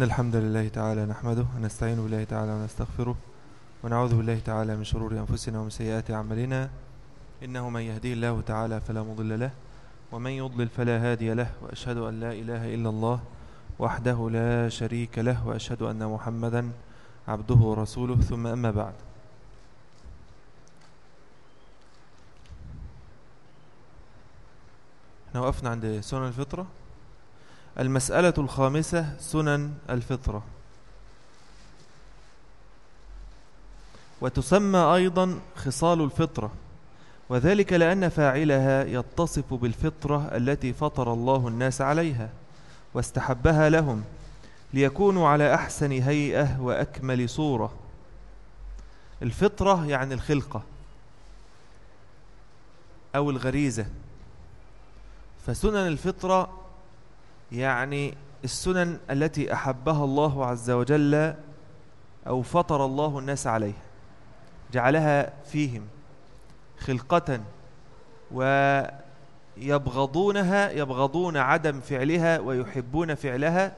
إن الحمد لله تعالى نحمده ونستعين بالله تعالى ونستغفره ونعوذ بالله تعالى من شرور أنفسنا ومن سيئات أعمالنا. إنه من يهدي الله تعالى فلا مضل له ومن يضلل فلا هادي له وأشهد أن لا إله إلا الله وحده لا شريك له وأشهد أن محمدا عبده ورسوله. ثم أما بعد. إحنا وقفنا عند سنن الفطرة. المسألة الخامسة سنن الفطرة. وتسمى أيضا خصال الفطرة وذلك لأن فاعلها يتصف بالفطرة التي فطر الله الناس عليها واستحبها لهم ليكونوا على أحسن هيئة وأكمل صورة. الفطرة يعني الخلقة أو الغريزة. فسنن الفطرة يعني السنن التي أحبها الله عز وجل أو فطر الله الناس عليها جعلها فيهم خلقة ويبغضونها يبغضون عدم فعلها ويحبون فعلها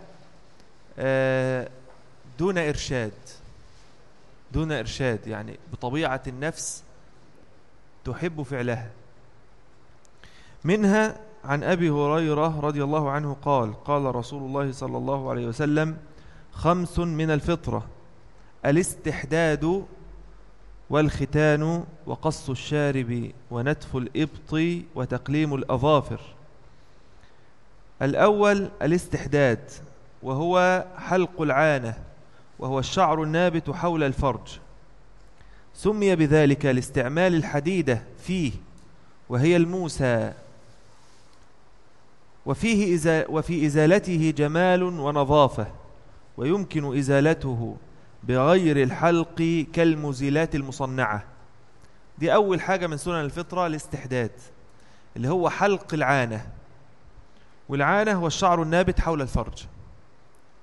دون إرشاد دون إرشاد يعني بطبيعة النفس تحب فعلها. منها عن أبي هريرة رضي الله عنه قال قال رسول الله صلى الله عليه وسلم خمس من الفطرة الاستحداد والختان وقص الشارب ونتف الإبط وتقليم الأظافر. الأول الاستحداد وهو حلق العانة وهو الشعر النابت حول الفرج. سمي بذلك لاستعمال الحديدة فيه وهي الموسى. وفيه إزا وفي إزالته جمال ونظافة ويمكن إزالته بغير الحلق كالمزيلات المصنعة. دي أول حاجة من سنن الفطرة الاستحداد اللي هو حلق العانة. والعانة هو الشعر النابت حول الفرج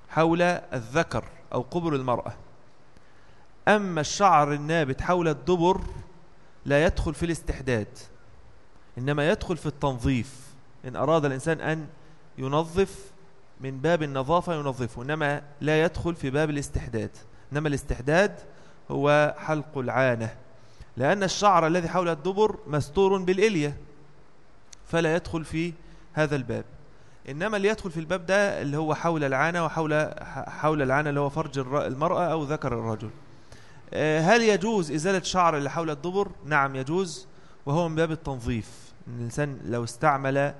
حول الذكر أو قبر المرأة. أما الشعر النابت حول الدبر لا يدخل في الاستحداد إنما يدخل في التنظيف. إن أراد الإنسان أن ينظف من باب النظافة ينظفه إنما لا يدخل في باب الاستحداد. إنما الاستحداد هو حلق العانة. لأن الشعر الذي حول الدبر مستور بالإلية فلا يدخل في هذا الباب. إنما اللي يدخل في الباب ده اللي هو حول العانة وحول حول العانة اللي هو فرج المرأة أو ذكر الرجل. هل يجوز إزالة شعر اللي حول الدبر؟ نعم يجوز وهو من باب التنظيف. الإنسان لو استعمل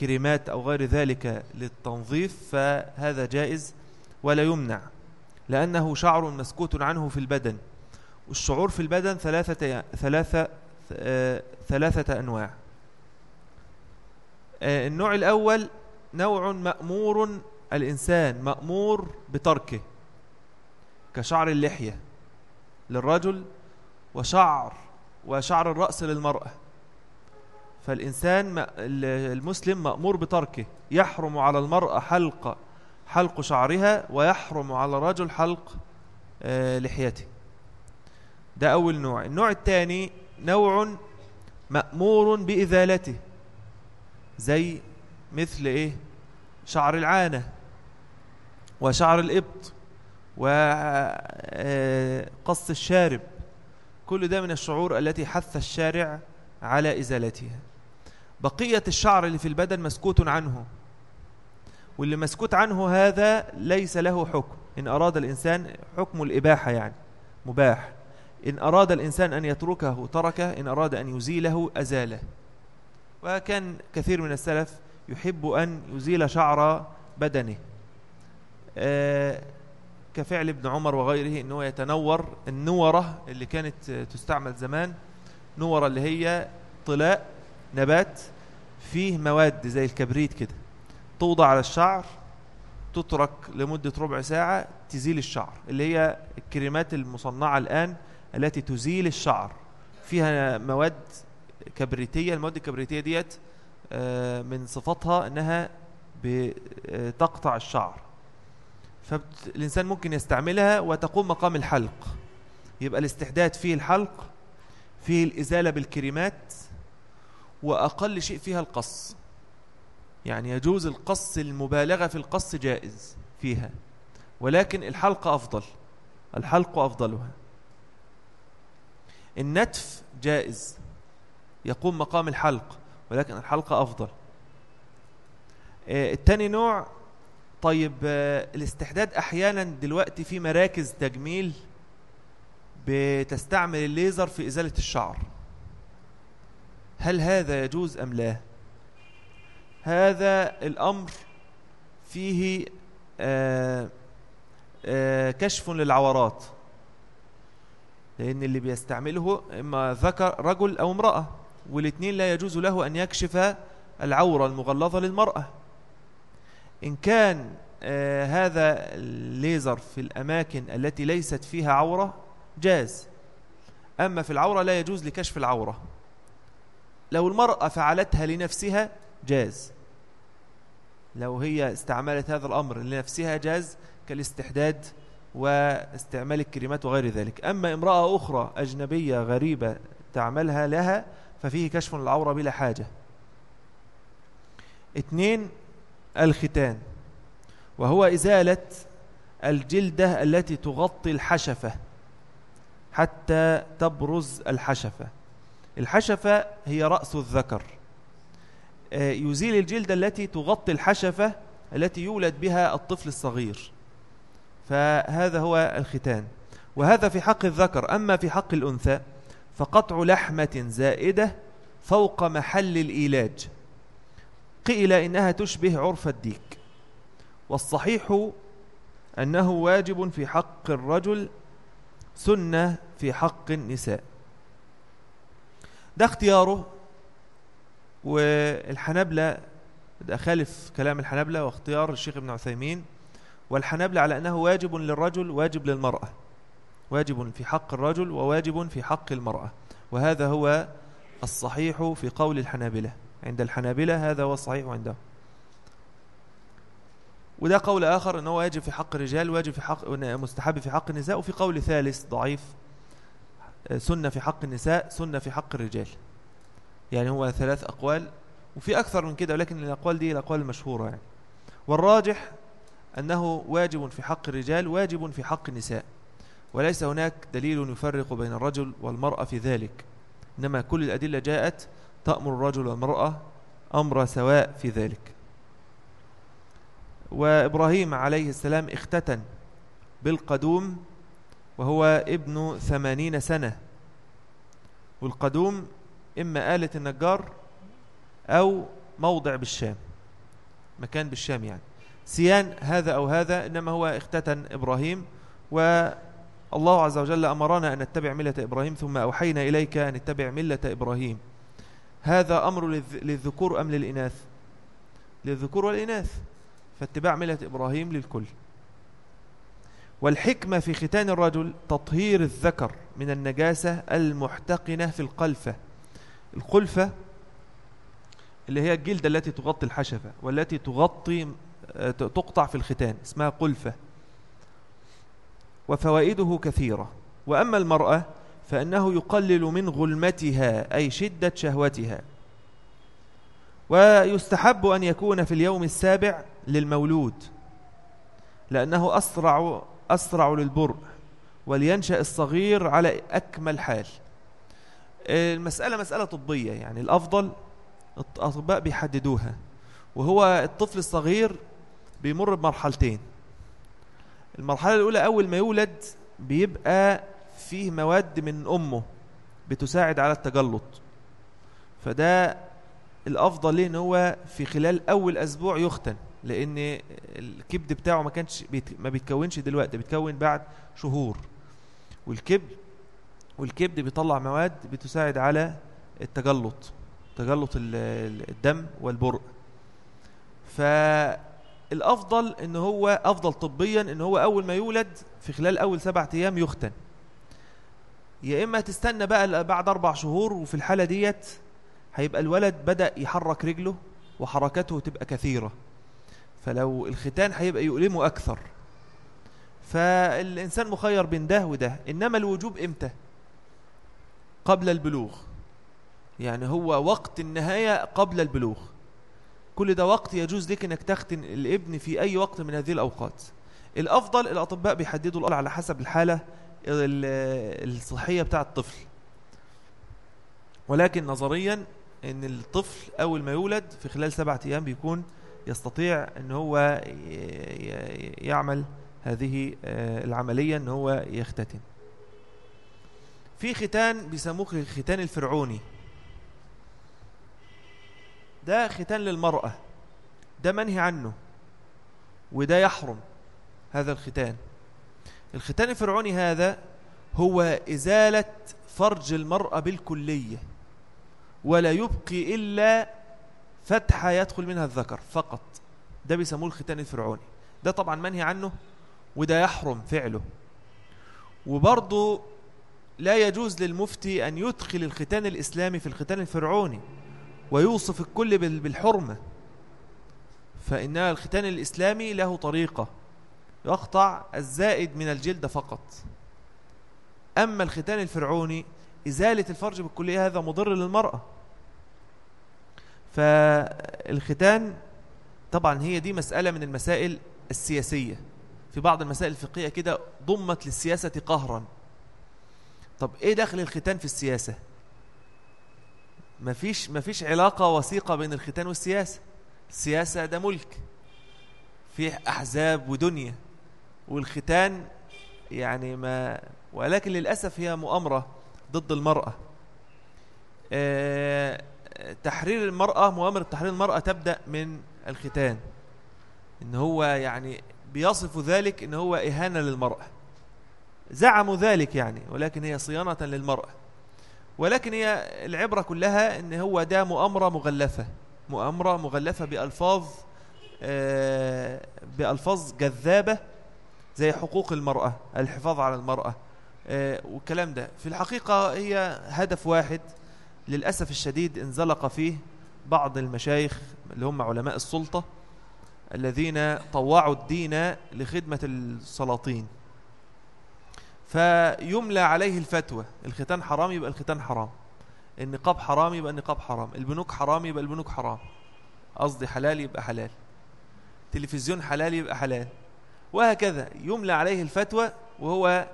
كريمات أو غير ذلك للتنظيف فهذا جائز ولا يمنع لأنه شعر مسكوت عنه في البدن. والشعور في البدن ثلاثة, ثلاثة, ثلاثة أنواع. النوع الأول نوع مأمور الإنسان مأمور بتركه كشعر اللحية للرجل وشعر وشعر الرأس للمرأة. فالإنسان المسلم مأمور بتركه. يحرم على المرأة حلق حلق شعرها ويحرم على الرجل حلق لحيته. ده أول نوع. النوع الثاني نوع مأمور بإزالته زي مثل إيه؟ شعر العانة وشعر الإبط وقص الشارب. كل ده من الشعور التي حث الشارع على إزالتها. بقية الشعر اللي في البدن مسكوت عنه. واللي مسكوت عنه هذا ليس له حكم. إن أراد الإنسان حكم الإباحة يعني مباح. إن أراد الإنسان أن يتركه تركه. إن أراد أن يزيله أزاله. وكان كثير من السلف يحب أن يزيل شعر بدنه. آه كفعل ابن عمر وغيره أنه يتنور النورة اللي كانت تستعمل زمان. نورة اللي هي طلاء نبات. فيه مواد زي الكبريت كده توضع على الشعر تترك لمدة ربع ساعة تزيل الشعر اللي هي الكريمات المصنعة الآن التي تزيل الشعر. فيها مواد كبريتية المواد الكبريتية ديت من صفاتها أنها بتقطع الشعر. فالإنسان ممكن يستعملها وتقوم مقام الحلق. يبقى الاستحداد فيه الحلق فيه الإزالة بالكريمات وأقل شيء فيها القص. يعني يجوز القص المبالغة في القص جائز فيها ولكن الحلق أفضل الحلق أفضلها. النتف جائز يقوم مقام الحلق ولكن الحلق أفضل. آه، التاني نوع طيب آه، الاستحداد أحيانا دلوقتي في مراكز تجميل بتستعمل الليزر في إزالة الشعر. هل هذا يجوز أم لا؟ هذا الأمر فيه آآ آآ كشف للعورات لأن اللي بيستعمله إما ذكر رجل أو امرأة والاثنين لا يجوز له أن يكشف العورة المغلظة للمرأة. إن كان هذا الليزر في الأماكن التي ليست فيها عورة جاز. أما في العورة لا يجوز لكشف العورة. لو المرأة فعلتها لنفسها جاز. لو هي استعملت هذا الأمر لنفسها جاز كالاستحداد واستعمال الكريمات وغير ذلك. أما امرأة أخرى أجنبية غريبة تعملها لها ففيه كشف العورة بلا حاجة. اثنين الختان وهو إزالة الجلدة التي تغطي الحشفة حتى تبرز الحشفة. الحشفة هي رأس الذكر. آه، يزيل الجلدة التي تغطي الحشفة التي يولد بها الطفل الصغير. فهذا هو الختان. وهذا في حق الذكر. أما في حق الأنثى فقطع لحمة زائدة فوق محل الإيلاج. قيل إنها تشبه عرف الديك. والصحيح أنه واجب في حق الرجل سنة في حق النساء. ده اختياره. والحنبلة ده خالف كلام الحنبلة واختيار الشيخ ابن عثيمين. والحنبلة على أنه واجب للرجل واجب للمرأة. واجب في حق الرجل وواجب في حق المرأة. وهذا هو الصحيح في قول الحنابلة. عند الحنابلة هذا هو الصحيح عندهم وده قول آخر أنه واجب في حق الرجال واجب في حق مستحب في حق النساء وفي قول ثالث ضعيف. سنة في حق النساء سنة في حق الرجال. يعني هو ثلاث أقوال وفي أكثر من كده ولكن الأقوال دي الأقوال المشهورة يعني. والراجح أنه واجب في حق الرجال واجب في حق النساء. وليس هناك دليل يفرق بين الرجل والمرأة في ذلك. إنما كل الأدلة جاءت تأمر الرجل والمرأة أمر سواء في ذلك. وإبراهيم عليه السلام اختتن بالقدوم وهو ابن ثمانين سنة. والقدوم إما آلة النجار أو موضع بالشام مكان بالشام يعني. سيان هذا أو هذا إنما هو اختتن إبراهيم والله عز وجل أمرنا أن نتبع ملة إبراهيم ثم أوحينا إليك أن نتبع ملة إبراهيم. هذا أمر للذكور أم للإناث؟ للذكور والإناث. فاتباع ملة إبراهيم للكل. والحكمة في ختان الرجل تطهير الذكر من النجاسة المحتقنة في القلفة. القلفة اللي هي الجلدة التي تغطي الحشفة والتي تغطي آه، تقطع في الختان اسمها قلفة. وفوائده كثيرة. وأما المرأة فإنه يقلل من غلمتها أي شدة شهوتها. ويستحب أن يكون في اليوم السابع للمولود لأنه أسرع, أسرع للبرء ولينشأ الصغير على أكمل حال. المسألة مسألة طبية يعني الأفضل الأطباء بيحددوها وهو الطفل الصغير بيمر بمرحلتين. المرحلة الأولى أول ما يولد بيبقى فيه مواد من أمه بتساعد على التجلط. فده الأفضل ليه إن هو في خلال أول أسبوع يختن. لأن الكبد بتاعه ما كانش بيت ما بيتكونش دلوقتي بيتكون بعد شهور. والكبد والكبد بيطلع مواد بتساعد على التجلط تجلط الدم والبرء. فالأفضل إن هو أفضل طبيا إن هو أول ما يولد في خلال أول سبعة أيام يختن. يا إما تستنى بقى بعد أربع شهور وفي الحالة ديت هيبقى الولد بدأ يحرك رجله وحركته تبقى كثيرة. فلو الختان هيبقى يؤلمه أكثر. فالإنسان مخير بين ده وده. إنما الوجوب إمتى؟ قبل البلوغ. يعني هو وقت النهاية قبل البلوغ. كل ده وقت يجوز لك أنك تختن الابن في أي وقت من هذه الأوقات. الأفضل الأطباء بيحددوا الأمر على حسب الحالة الصحية بتاع الطفل. ولكن نظريا إن الطفل أول ما يولد في خلال سبعة أيام بيكون يستطيع إن هو يعمل هذه آه، العملية إن هو يختتن. في ختان بيسموه الختان الفرعوني. ده ختان للمرأة. ده منهي عنه. وده يحرم هذا الختان. الختان الفرعوني هذا هو إزالة فرج المرأة بالكلية. ولا يبقي إلا فتحة يدخل منها الذكر فقط. ده بيسموه الختان الفرعوني. ده طبعا منهي عنه وده يحرم فعله. وبرضه لا يجوز للمفتي أن يدخل الختان الإسلامي في الختان الفرعوني ويوصف الكل بالحرمة. فإن الختان الإسلامي له طريقة يقطع الزائد من الجلد فقط. أما الختان الفرعوني إزالة الفرج بالكلية هذا مضر للمرأة. فالختان طبعا هي دي مسألة من المسائل السياسية. في بعض المسائل الفقهية كده ضمت للسياسة قهرا. طب إيه دخل الختان في السياسة؟ مفيش, مفيش علاقة وثيقة بين الختان والسياسة. السياسة ده ملك فيه أحزاب ودنيا. والختان يعني ما ولكن للأسف هي مؤامرة ضد المرأة. آه، تحرير المرأة مؤامرة تحرير المرأة تبدأ من الختان. إن هو يعني بيصف ذلك إن هو إهانة للمرأة. زعموا ذلك يعني ولكن هي صيانة للمرأة. ولكن هي العبرة كلها إن هو ده مؤامرة مغلفة. مؤامرة مغلفة بألفاظ آه، بألفاظ جذابة زي حقوق المرأة الحفاظ على المرأة. آه، والكلام ده. في الحقيقة هي هدف واحد. للأسف الشديد انزلق فيه بعض المشايخ اللي هم علماء السلطة الذين طوعوا الدين لخدمة السلاطين. فيملى عليه الفتوى الختان حرام يبقى الختان حرام النقاب حرام يبقى النقاب حرام البنوك حرام يبقى البنوك حرام قصدي حلال يبقى حلال تلفزيون حلال يبقى حلال وهكذا. يملى عليه الفتوى وهو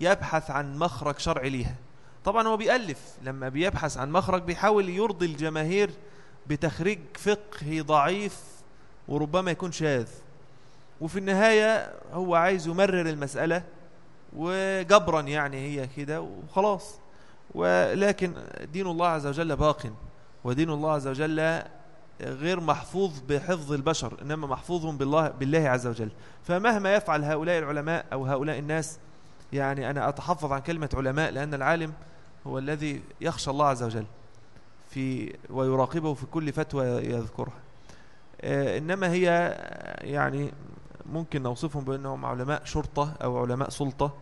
يبحث عن مخرج شرعي ليها. طبعا هو بيألف. لما بيبحث عن مخرج بيحاول يرضي الجماهير بتخريج فقهي ضعيف وربما يكون شاذ. وفي النهاية هو عايز يمرر المسألة وجبرا يعني هي كده وخلاص. ولكن دين الله عز وجل باق. ودين الله عز وجل غير محفوظ بحفظ البشر إنما محفوظ بالله, بالله عز وجل. فمهما يفعل هؤلاء العلماء أو هؤلاء الناس يعني أنا أتحفظ عن كلمة علماء لأن العالم هو الذي يخشى الله عز وجل في ويراقبه في كل فتوى يذكرها آه، إنما هي يعني ممكن نوصفهم بأنهم علماء شرطة أو علماء سلطة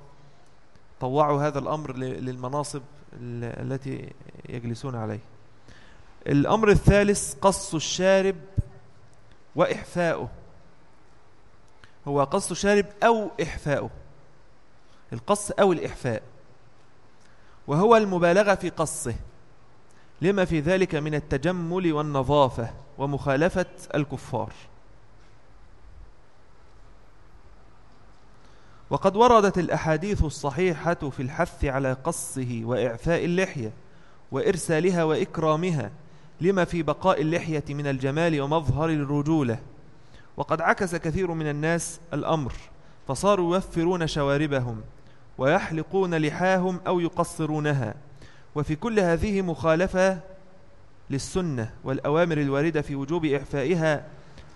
طوعوا هذا الأمر للمناصب التي يجلسون عليه. الأمر الثالث قص الشارب وإحفاؤه. هو قص الشارب أو إحفاؤه. القص أو الإحفاء. وهو المبالغة في قصه. لما في ذلك من التجمل والنظافة ومخالفة الكفار. وقد وردت الأحاديث الصحيحة في الحث على قصه وإعفاء اللحية وإرسالها وإكرامها لما في بقاء اللحية من الجمال ومظهر الرجولة. وقد عكس كثير من الناس الأمر فصاروا يوفرون شواربهم ويحلقون لحاهم أو يقصرونها. وفي كل هذه مخالفة للسنة والأوامر الواردة في وجوب إعفائها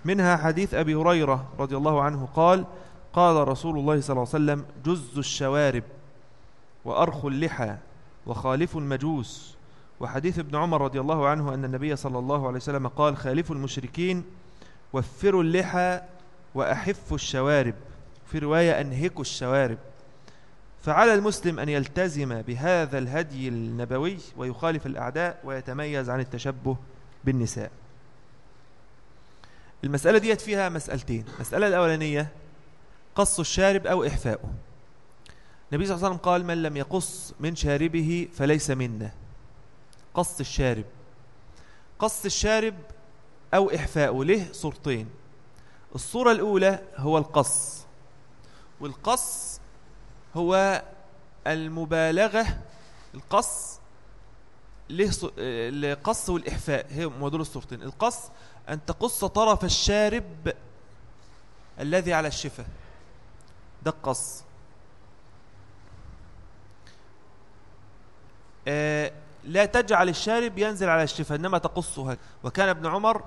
منها حديث أبي هريرة رضي الله عنه قال قال رسول الله صلى الله عليه وسلم جز الشوارب وأرخ اللحى وخالف المجوس. وحديث ابن عمر رضي الله عنه أن النبي صلى الله عليه وسلم قال خالفوا المشركين وفروا اللحى وأحفوا الشوارب. في رواية أنهكوا الشوارب. فعلى المسلم أن يلتزم بهذا الهدي النبوي ويخالف الأعداء ويتميز عن التشبه بالنساء. المسألة ديت فيها مسألتين. المسألة الأولانية قص الشارب أو إحفاؤه. النبي صلى الله عليه وسلم قال من لم يقص من شاربه فليس منا قص الشارب. قص الشارب أو إحفاؤه له صورتين. الصورة الأولى هو القص. والقص هو المبالغة القص له القص والإحفاء هي مدول الصورتين. القص أن تقص طرف الشارب الذي على الشفة ده القص. آه لا تجعل الشارب ينزل على الشفة إنما تقصها وكان ابن عمر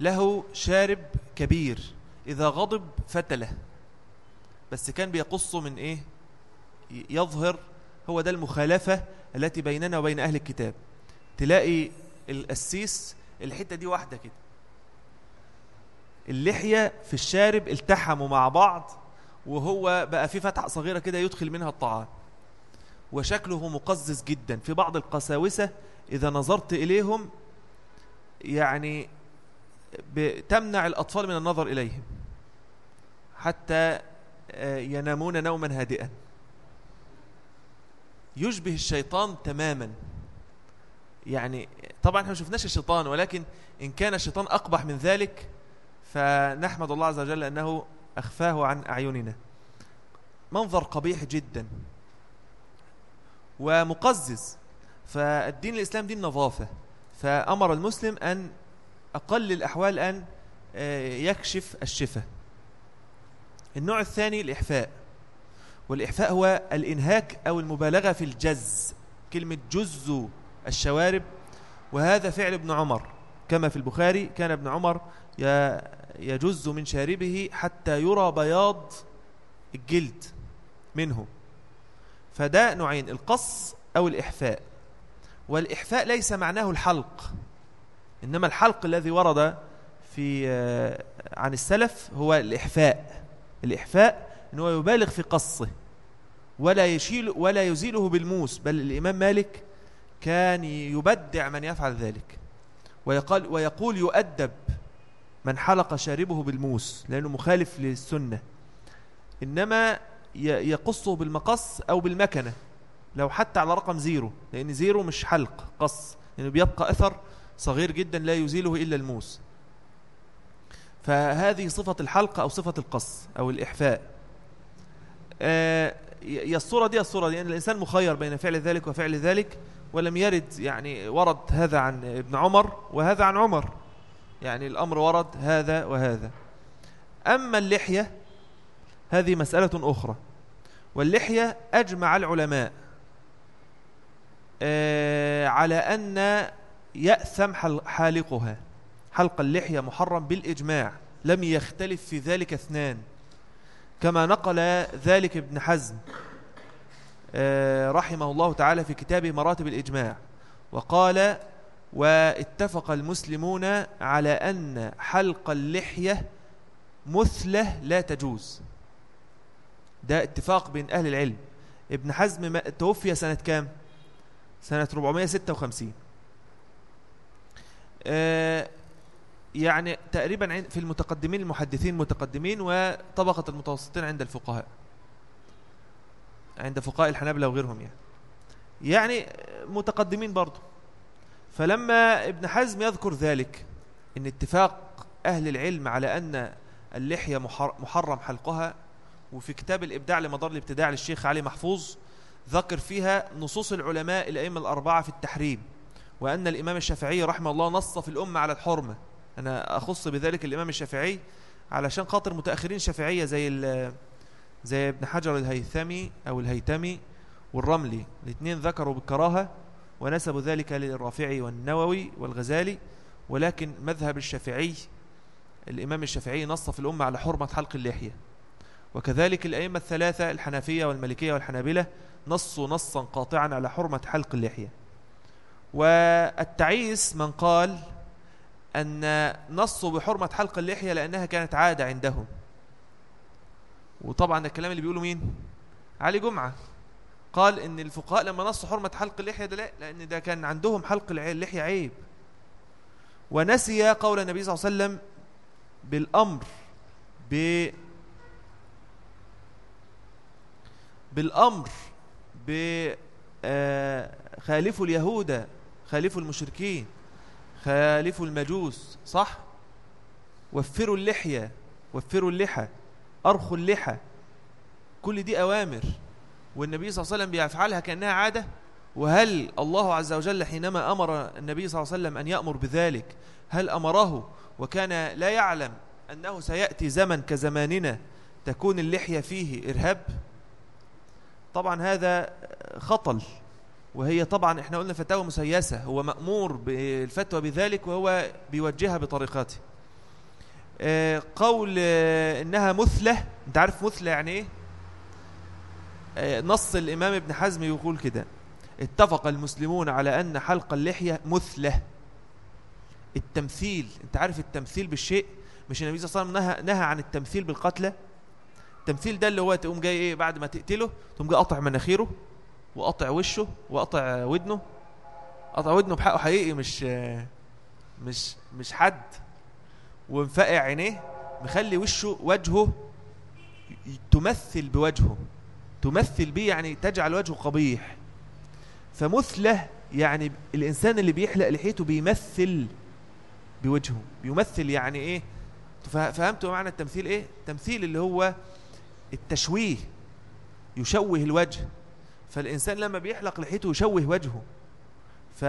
له شارب كبير إذا غضب فتله. بس كان بيقصه من إيه؟ يظهر هو ده المخالفة التي بيننا وبين أهل الكتاب. تلاقي القسيس الحتة دي واحدة كده. اللحية في الشارب التحموا مع بعض وهو بقى في فتحة صغيرة كده يدخل منها الطعام. وشكله مقزز جدا. في بعض القساوسة إذا نظرت إليهم يعني تمنع الأطفال من النظر إليهم. حتى آه، ينامون نوما هادئا. يشبه الشيطان تماما. يعني طبعا إحنا ما شفناش الشيطان ولكن إن كان الشيطان أقبح من ذلك فنحمد الله عز وجل أنه أخفاه عن أعيننا. منظر قبيح جدا ومقزز. فالدين الإسلام دين نظافة فأمر المسلم أن أقل الأحوال أن آه، يكشف الشفة النوع الثاني الإحفاء. والإحفاء هو الإنهاك أو المبالغة في الجز كلمة جز الشوارب. وهذا فعل ابن عمر. كما في البخاري كان ابن عمر يجز من شاربه حتى يرى بياض الجلد منه. فده نوعين القص أو الإحفاء. والإحفاء ليس معناه الحلق. إنما الحلق الذي ورد في آه، عن السلف هو الإحفاء. الإحفاء أنه يبالغ في قصه. ولا يشيل ولا يزيله بالموس بل الإمام مالك كان يبدع من يفعل ذلك. ويقال ويقول يؤدب من حلق شاربه بالموس لأنه مخالف للسنة. إنما يقصه بالمقص أو بالمكنة لو حتى على رقم zero لأن zero مش حلق قص. لأنه بيبقى أثر صغير جدا لا يزيله إلا الموس. فهذه صفة الحلق أو صفة القص أو الإحفاء. يا الصورة دي الصورة دي. يعني الإنسان مخير بين فعل ذلك وفعل ذلك ولم يرد يعني ورد هذا عن ابن عمر وهذا عن عمر. يعني الأمر ورد هذا وهذا. أما اللحية هذه مسألة أخرى. واللحية أجمع العلماء آه، على أن يأثم حالقها. حلق اللحية محرم بالإجماع. لم يختلف في ذلك اثنان. كما نقل ذلك ابن حزم آه، رحمه الله تعالى في كتابه مراتب الإجماع وقال واتفق المسلمون على أن حلق اللحية مثلة لا تجوز. ده اتفاق بين أهل العلم. ابن حزم توفي سنة كام؟ سنة 456 آه يعني تقريبا في المتقدمين المحدثين المتقدمين وطبقة المتوسطين عند الفقهاء. عند فقهاء الحنابلة وغيرهم يعني. يعني متقدمين برضو. فلما ابن حزم يذكر ذلك إن اتفاق أهل العلم على أن اللحية محرم حلقها وفي كتاب الإبداع لمدار الابتداع للشيخ علي محفوظ ذكر فيها نصوص العلماء الأئمة الأربعة في التحريم وأن الإمام الشافعي رحمه الله نص في الأمة على الحرمة. أنا أخص بذلك الإمام الشافعي علشان خاطر متأخرين شافعية زي زي ابن حجر الهيثمي أو الهيتمي والرملي. الاثنين ذكروا بالكراهة ونسبوا ذلك للرافعي والنووي والغزالي ولكن مذهب الشافعي الإمام الشافعي نص في الأمة على حرمة حلق اللحية. وكذلك الأئمة الثلاثة الحنفية والمالكية والحنابلة نصوا نصا قاطعا على حرمة حلق اللحية. والتعيس من قال أن نصوا بحرمة حلق اللحية لأنها كانت عادة عندهم. وطبعا الكلام اللي بيقوله مين؟ علي جمعة. قال إن الفقهاء لما نصوا حرمة حلق اللحية ده لا لأن ده كان عندهم حلق اللحية عيب. ونسي قول النبي صلى الله عليه وسلم بالأمر ب بالأمر بخالفوا اليهود خالفوا المشركين. خالفوا المجوس صح؟ وفروا اللحية وفروا اللحى أرخوا اللحى. كل دي أوامر والنبي صلى الله عليه وسلم بيفعلها كأنها عادة؟ وهل الله عز وجل حينما أمر النبي صلى الله عليه وسلم أن يأمر بذلك هل أمره؟ وكان لا يعلم أنه سيأتي زمن كزماننا تكون اللحية فيه إرهاب؟ طبعا هذا خطل. وهي طبعا إحنا قلنا فتاوى مسيسة هو مأمور بالفتوى بذلك وهو بيوجهها بطريقته آه، قول آه، إنها مثلة أنت عارف مثلة يعني إيه؟ آه، نص الإمام ابن حزم يقول كده اتفق المسلمون على أن حلق اللحية مثلة. التمثيل أنت عارف التمثيل بالشيء؟ مش النبي صلى الله عليه وسلم نهى, عن التمثيل بالقتلى؟ التمثيل ده اللي هو تقوم جاي إيه بعد ما تقتله تقوم جاي قطع مناخيره؟ وقطع وشه وقطع ودنه. قطع ودنه بحقه حقيقي مش مش مش حد. ومفقع عينيه مخلي وشه وجهه تمثل بوجهه. تمثل به يعني تجعل وجهه قبيح. فمثله يعني الإنسان اللي بيحلق لحيته بيمثل بوجهه. بيمثل يعني إيه؟ فهمتوا معنى التمثيل إيه؟ التمثيل اللي هو التشويه. يشوه الوجه. فالإنسان لما بيحلق لحيته يشوه وجهه. ف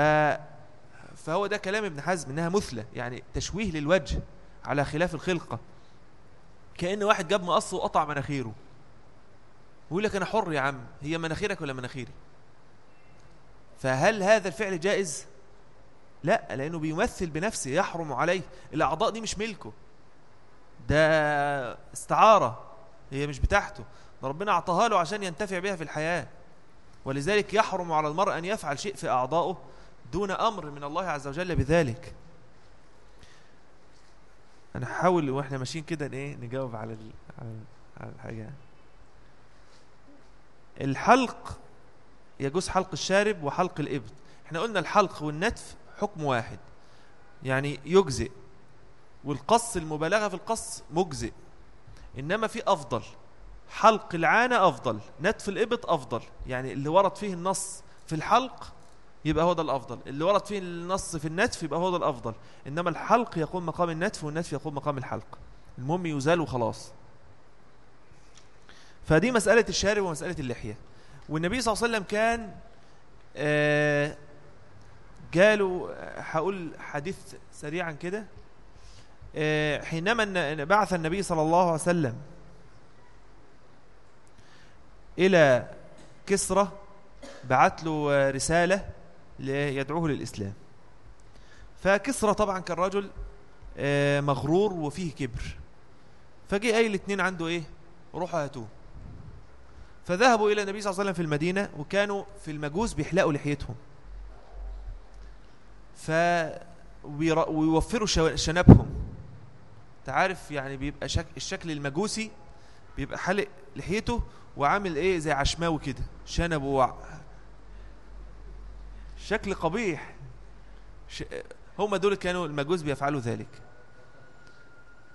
فهو ده كلام ابن حزم إنها مثلة يعني تشويه للوجه على خلاف الخلقة. كأن واحد جاب مقص وقطع مناخيره. ويقول لك أنا حر يا عم هي مناخيرك ولا مناخيري؟ فهل هذا الفعل جائز؟ لا لأنه بيمثل بنفسه يحرم عليه. الأعضاء دي مش ملكه. ده استعارة هي مش بتاعته. ده ربنا أعطاها له عشان ينتفع بها في الحياة. ولذلك يحرم على المرء أن يفعل شيء في أعضائه دون أمر من الله عز وجل بذلك. أنا حاول وإحنا ماشيين كده إيه؟ نجاوب على على الحاجة. الحلق يجوز حلق الشارب وحلق الإبط. إحنا قلنا الحلق والنتف حكم واحد. يعني يجزئ. والقص المبالغة في القص مجزئ. إنما في أفضل. حلق العانة أفضل نتف الإبط أفضل. يعني اللي ورد فيه النص في الحلق يبقى هو ده الأفضل اللي ورد فيه النص في النتف يبقى هو ده الأفضل. إنما الحلق يقوم مقام النتف والنتف يقوم مقام الحلق. المهم يزال وخلاص. فدي مسألة الشارب ومسألة اللحية. والنبي صلى الله عليه وسلم كان آه قالوا هقول حديث سريعا كده آه حينما بعث النبي صلى الله عليه وسلم إلى كسرى بعت له رسالة ليدعوه للإسلام. فكسرى طبعا كان رجل آه، مغرور وفيه كبر. فجي أي الاثنين عنده إيه؟ روحوا هاتوه. فذهبوا إلى النبي صلى الله عليه وسلم في المدينة وكانوا في المجوس بيحلقوا لحيتهم. ف ويوفروا شنبهم. تعرف يعني بيبقى شك... الشكل المجوسي بيبقى حلق لحيته وعامل إيه؟ زي عشماوي كده شنب ووع. شكل قبيح. ش... هم دول كانوا المجوس بيفعلوا ذلك.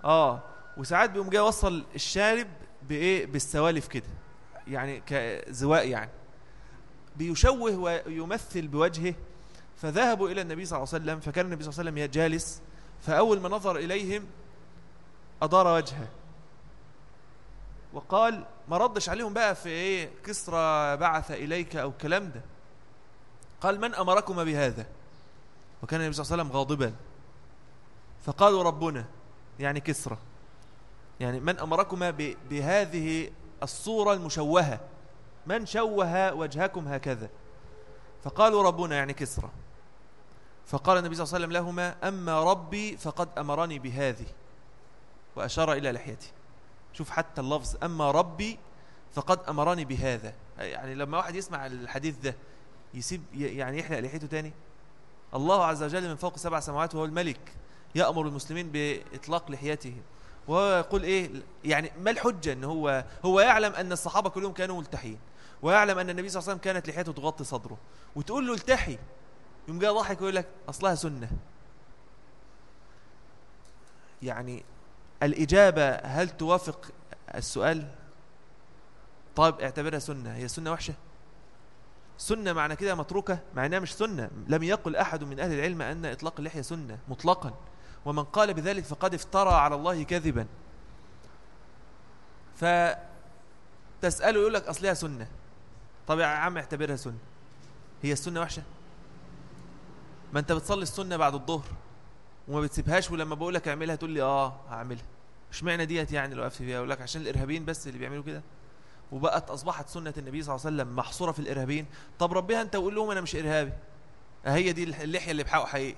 آه وساعات بيقوم جاي وصل الشارب بإيه؟ بالسوالف كده يعني كزواء يعني. بيشوه ويمثل بوجهه. فذهبوا إلى النبي صلى الله عليه وسلم فكان النبي صلى الله عليه وسلم جالس فأول ما نظر إليهم أدار وجهه. وقال ما ردش عليهم بقى في إيه كسرى بعث إليك أو الكلام ده. قال من أمركما بهذا؟ وكان النبي صلى الله عليه وسلم غاضبا. فقالوا ربنا يعني كسرى. يعني من أمركما بهذه الصورة المشوهة. من شوه وجهكم هكذا؟ فقالوا ربنا يعني كسرى. فقال النبي صلى الله عليه وسلم لهما أما ربي فقد أمرني بهذه. وأشار إلى لحيته. شوف حتى اللفظ أما ربي فقد أمرني بهذا. يعني لما واحد يسمع الحديث ده يسيب يعني يحلق لحيته تاني. الله عز وجل من فوق سبع سماوات وهو الملك يأمر المسلمين بإطلاق لحيتهم وهو يقول إيه؟ يعني ما الحجة أن هو هو يعلم أن الصحابة كلهم كانوا ملتحين. ويعلم أن النبي صلى الله عليه وسلم كانت لحيته تغطي صدره. وتقول له التحي. يوم جاي ضحك ويقول لك أصلها سنة. يعني الإجابة هل توافق السؤال؟ طيب اعتبرها سنة. هي سنة وحشة. سنة معنى كده متروكة معناها مش سنة. لم يقل أحد من أهل العلم أن إطلاق اللحية سنة مطلقا. ومن قال بذلك فقد افترى على الله كذبا. ف تسأله يقول لك أصلها سنة. طب يا عم اعتبرها سنة. هي السنة وحشة؟ ما أنت بتصلي السنة بعد الظهر. وما بتسيبهاش ولما بقول لك اعملها تقول لي آه هعملها. اشمعنى ديت يعني لو وقفت فيها؟ أقول لك عشان الإرهابيين بس اللي بيعملوا كده. وبقت أصبحت سنة النبي صلى الله عليه وسلم محصورة في الإرهابيين. طب ربيها أنت وقول لهم أنا مش إرهابي. هي دي اللحية اللي بحقه حقيقي.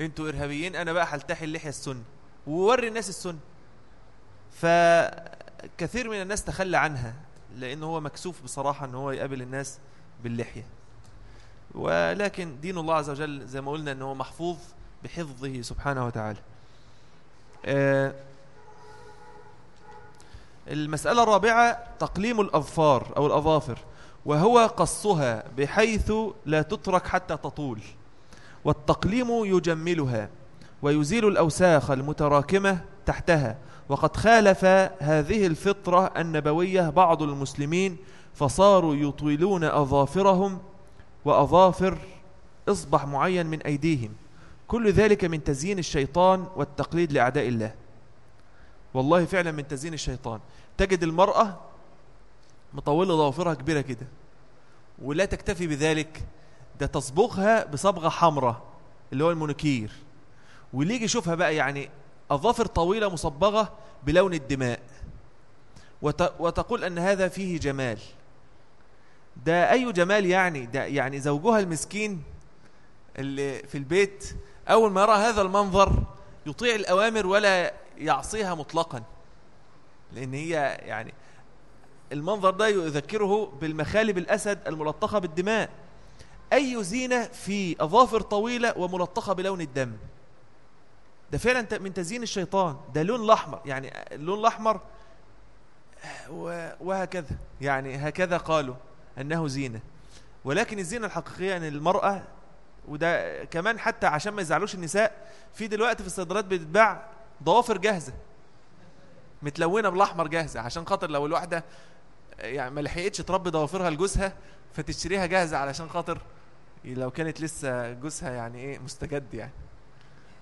أنتوا إرهابيين أنا بقى هلتحي اللحية السنة ووري الناس السنة فكثير من الناس تخلى عنها لأن هو مكسوف بصراحة إن هو يقابل الناس باللحية. ولكن دين الله عز وجل زي ما قلنا انه محفوظ. بحفظه سبحانه وتعالى. آه المسألة الرابعة تقليم الأظفار أو الأظافر وهو قصها بحيث لا تترك حتى تطول والتقليم يجملها ويزيل الأوساخ المتراكمة تحتها وقد خالف هذه الفطرة النبوية بعض المسلمين فصاروا يطيلون أظافرهم وأظافر إصبح معين من أيديهم. كل ذلك من تزيين الشيطان والتقليد لأعداء الله. والله فعلا من تزيين الشيطان. تجد المرأة مطولة ضوافرها كبيرة كده ولا تكتفي بذلك. ده تصبغها بصبغة حمراء اللي هو المونيكير واللي يجي يشوفها بقى يعني أظافر طويلة مصبغة بلون الدماء. وت وتقول أن هذا فيه جمال. ده أي جمال يعني؟ ده يعني زوجها المسكين اللي في البيت أول ما يرى هذا المنظر يطيع الأوامر ولا يعصيها مطلقا لأن هي يعني المنظر ده يذكره بالمخالب الأسد الملطخة بالدماء. أي زينة في أظافر طويلة وملطخة بلون الدم. ده فعلا من تزيين الشيطان. ده لون الأحمر يعني اللون الأحمر وهكذا. يعني هكذا قالوا أنه زينة. ولكن الزينة الحقيقية أن المرأة وده كمان حتى عشان ما يزعلوش النساء في دلوقتي في الصيدلات بتتباع ضوافر جاهزة متلونة بالأحمر جاهزة عشان خاطر لو الواحدة يعني ما لحقتش تربي ضوافرها لجوزها فتشتريها جاهزة علشان خاطر لو كانت لسه جوزها يعني إيه مستجد يعني.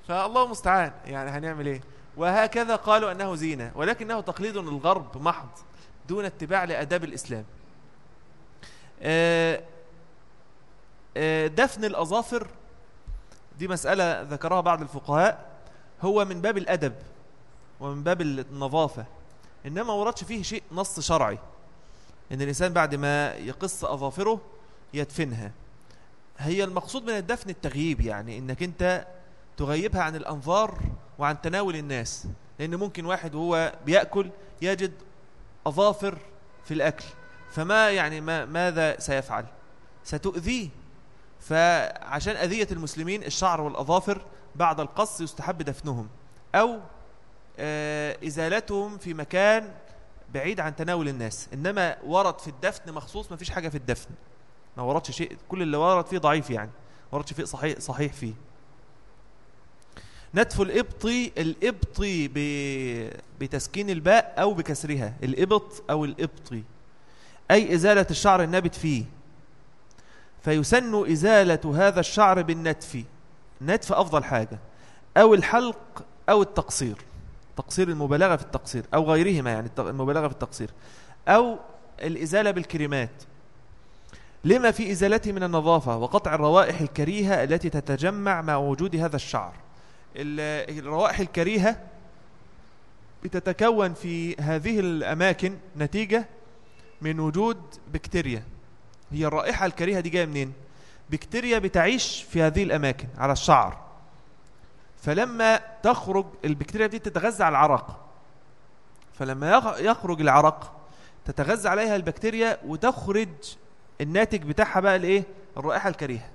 فالله المستعان يعني هنعمل إيه؟ وهكذا قالوا أنه زينة ولكنه تقليد للغرب محض دون اتباع لأداب الإسلام. آه، دفن الأظافر دي مسألة ذكرها بعض الفقهاء هو من باب الأدب ومن باب النظافة إنما وردش فيه شيء نص شرعي إن الإنسان بعد ما يقص أظافره يدفنها. هي المقصود من الدفن التغييب يعني إنك أنت تغيبها عن الأنظار وعن تناول الناس لأن ممكن واحد وهو بيأكل يجد أظافر في الأكل فما يعني ما ماذا سيفعل؟ ستؤذيه. فعشان أذية المسلمين الشعر والأظافر بعد القص يستحب دفنهم أو آه، إزالتهم في مكان بعيد عن تناول الناس إنما ورد في الدفن مخصوص ما فيش حاجة في الدفن. ما وردش شيء كل اللي ورد فيه ضعيف يعني وردش فيه صحيح, صحيح فيه. نتف الإبطي الإبطي بتسكين الباء أو بكسرها الإبط أو الإبطي أي إزالة الشعر النابت فيه. فيسن إزالة هذا الشعر بالنتف. نتف أفضل حاجة. أو الحلق أو التقصير. تقصير المبالغة في التقصير. أو غيرهما يعني المبالغة في التقصير. أو الإزالة بالكريمات. لما في إزالته من النظافة وقطع الروائح الكريهة التي تتجمع مع وجود هذا الشعر. الروائح الكريهة بتتكون في هذه الأماكن نتيجة من وجود بكتيريا. هي الرائحة الكريهة دي جاية منين؟ بكتيريا بتعيش في هذه الأماكن على الشعر. فلما تخرج البكتيريا دي تتغذى على العرق. فلما يخرج العرق تتغذى عليها البكتيريا وتخرج الناتج بتاعها بقى الايه الرائحة الكريهة.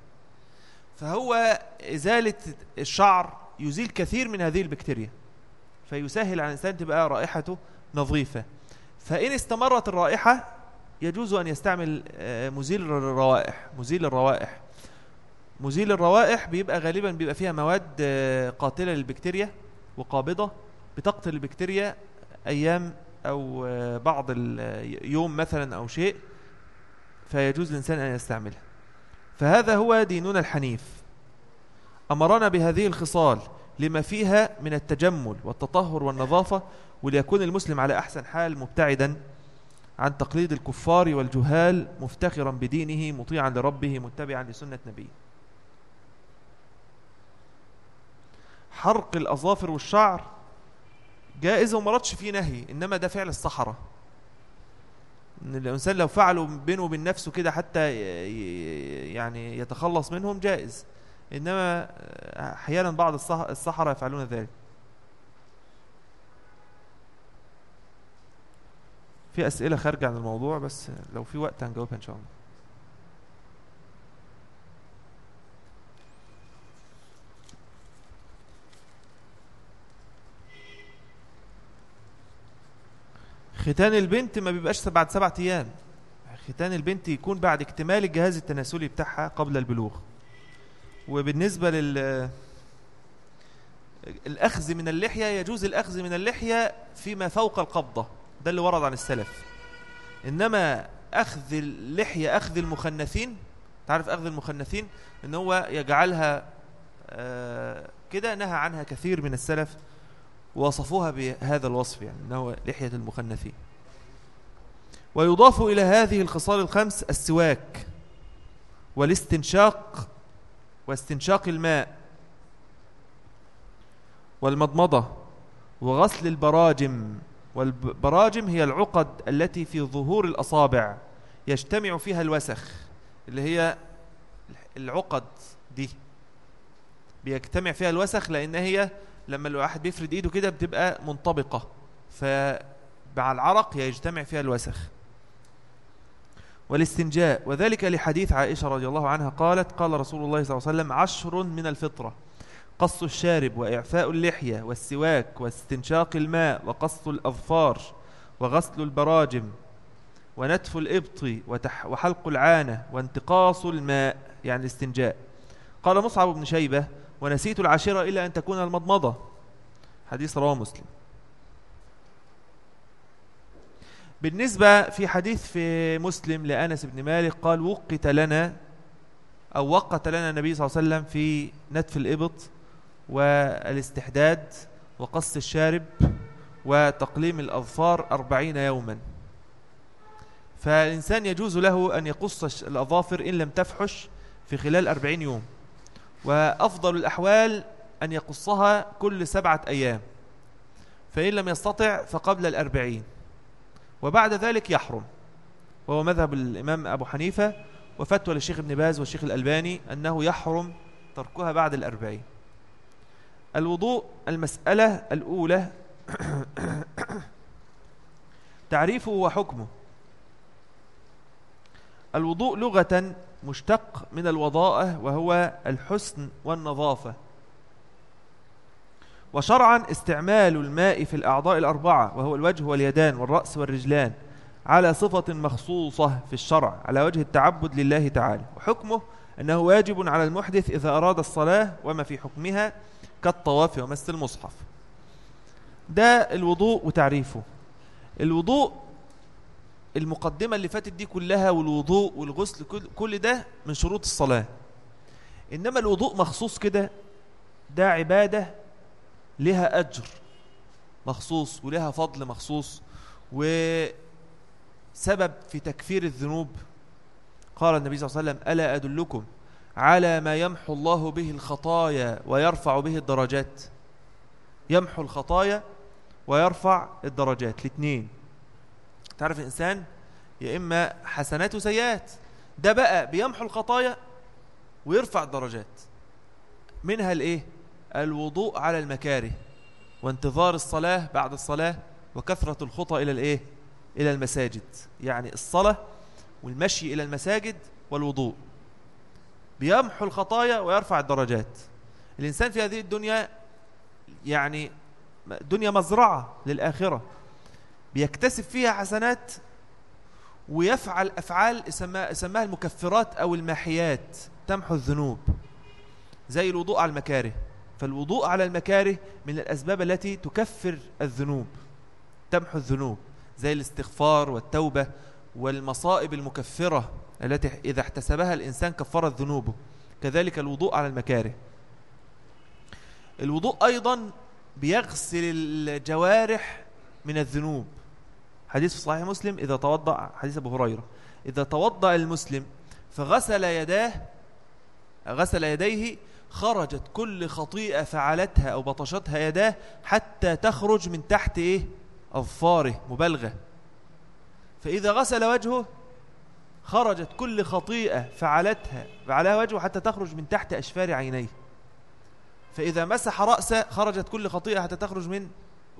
فهو إزالة الشعر يزيل كثير من هذه البكتيريا. فيسهل على الإنسان تبقى رائحته نظيفة. فإن استمرت الرائحة يجوز أن يستعمل آه، مزيل الروائح مزيل الروائح. مزيل الروائح بيبقى غالبا بيبقى فيها مواد آه، قاتلة للبكتيريا وقابضة بتقتل البكتيريا أيام أو آه، بعض اليوم مثلا أو شيء فيجوز للإنسان أن يستعملها. فهذا هو ديننا الحنيف. أمرنا بهذه الخصال لما فيها من التجمل والتطهر والنظافة وليكون المسلم على أحسن حال مبتعدا عن تقليد الكفار والجهال مفتخرا بدينه مطيعا لربه متبعا لسنة نبيه. حرق الأظافر والشعر جائز وما ردش فيه نهي إنما ده فعل الصحراء إن الإنسان لو فعله بينه وبين نفسه كده حتى يعني يتخلص منهم جائز. إنما أحيانا بعض الصحراء يفعلون ذلك. في أسئلة خارجة عن الموضوع بس لو في وقت هنجاوبها إن شاء الله. ختان البنت ما بيبقاش بعد سبعة أيام. ختان البنت يكون بعد اكتمال الجهاز التناسلي بتاعها قبل البلوغ. وبالنسبة لل الأخذ من اللحية يجوز الأخذ من اللحية فيما فوق القبضة. ده اللي ورد عن السلف. إنما أخذ اللحية أخذ المخنثين تعرف أخذ المخنثين؟ إن هو يجعلها آه كده نهى عنها كثير من السلف وصفوها بهذا الوصف يعني أنه لحية المخنثين. ويضاف إلى هذه الخصال الخمس السواك والاستنشاق واستنشاق الماء والمضمضة وغسل البراجم. والبراجم هي العقد التي في ظهور الأصابع يجتمع فيها الوسخ اللي هي العقد دي. بيجتمع فيها الوسخ لأن هي لما الواحد بيفرد إيده كده بتبقى منطبقة فمع العرق يجتمع فيها الوسخ. والاستنجاء وذلك لحديث عائشة رضي الله عنها قالت قال رسول الله صلى الله عليه وسلم عشر من الفطرة. قص الشارب وإعفاء اللحية والسواك واستنشاق الماء وقص الأظفار وغسل البراجم ونتف الإبط وحلق العانة وانتقاص الماء يعني الاستنجاء قال مصعب بن شيبة ونسيت العاشرة إلا أن تكون المضمضة. حديث رواه مسلم. بالنسبة في حديث في مسلم لأنس بن مالك قال وقت لنا أو وقت لنا النبي صلى الله عليه وسلم في نتف الإبط والاستحداد وقص الشارب وتقليم الأظفار أربعين يوما. فالإنسان يجوز له أن يقص الأظافر إن لم تفحش في خلال أربعين يوم. وأفضل الأحوال أن يقصها كل سبعة أيام. فإن لم يستطع فقبل الأربعين. وبعد ذلك يحرم. وهو مذهب الإمام أبو حنيفة وفتوى للشيخ ابن باز والشيخ الألباني أنه يحرم تركها بعد الأربعين. الوضوء المسألة الأولى تعريفه وحكمه. الوضوء لغة مشتق من الوضاءة وهو الحسن والنظافة. وشرعا استعمال الماء في الأعضاء الأربعة وهو الوجه واليدان والرأس والرجلان على صفة مخصوصة في الشرع على وجه التعبد لله تعالى. وحكمه أنه واجب على المحدث إذا أراد الصلاة وما في حكمها كالطواف ومس المصحف. ده الوضوء وتعريفه. الوضوء المقدمة اللي فاتت دي كلها والوضوء والغسل كل, ده من شروط الصلاة. إنما الوضوء مخصوص كده ده عبادة لها أجر مخصوص ولها فضل مخصوص وسبب في تكفير الذنوب. قال النبي صلى الله عليه وسلم ألا أدلكم على ما يمحو الله به الخطايا ويرفع به الدرجات. يمحو الخطايا ويرفع الدرجات. الاثنين. تعرف الإنسان يا إما حسنات وسيئات ده بقى بيمحو الخطايا ويرفع الدرجات. منها الإيه؟ الوضوء على المكاره وانتظار الصلاة بعد الصلاة وكثرة الخطى إلى الإيه؟ إلى المساجد. يعني الصلاة والمشي إلى المساجد والوضوء. بيمحو الخطايا ويرفع الدرجات. الإنسان في هذه الدنيا يعني دنيا مزرعة للآخرة. بيكتسب فيها حسنات ويفعل أفعال يسماها المكفرات أو الماحيات تمحو الذنوب. زي الوضوء على المكاره. فالوضوء على المكاره من الأسباب التي تكفر الذنوب تمحو الذنوب. زي الاستغفار والتوبة والمصائب المكفرة. التي إذا احتسبها الإنسان كفرت ذنوبه. كذلك الوضوء على المكاره. الوضوء أيضا بيغسل الجوارح من الذنوب. حديث في صحيح مسلم إذا توضأ حديث أبو هريرة. إذا توضأ المسلم فغسل يداه غسل يديه خرجت كل خطيئة فعلتها أو بطشتها يداه حتى تخرج من تحت إيه؟ أظفاره مبالغة فإذا غسل وجهه خرجت كل خطيئة فعلتها فعلها وجهه حتى تخرج من تحت أشفار عينيه. فإذا مسح رأسه خرجت كل خطيئة حتى تخرج من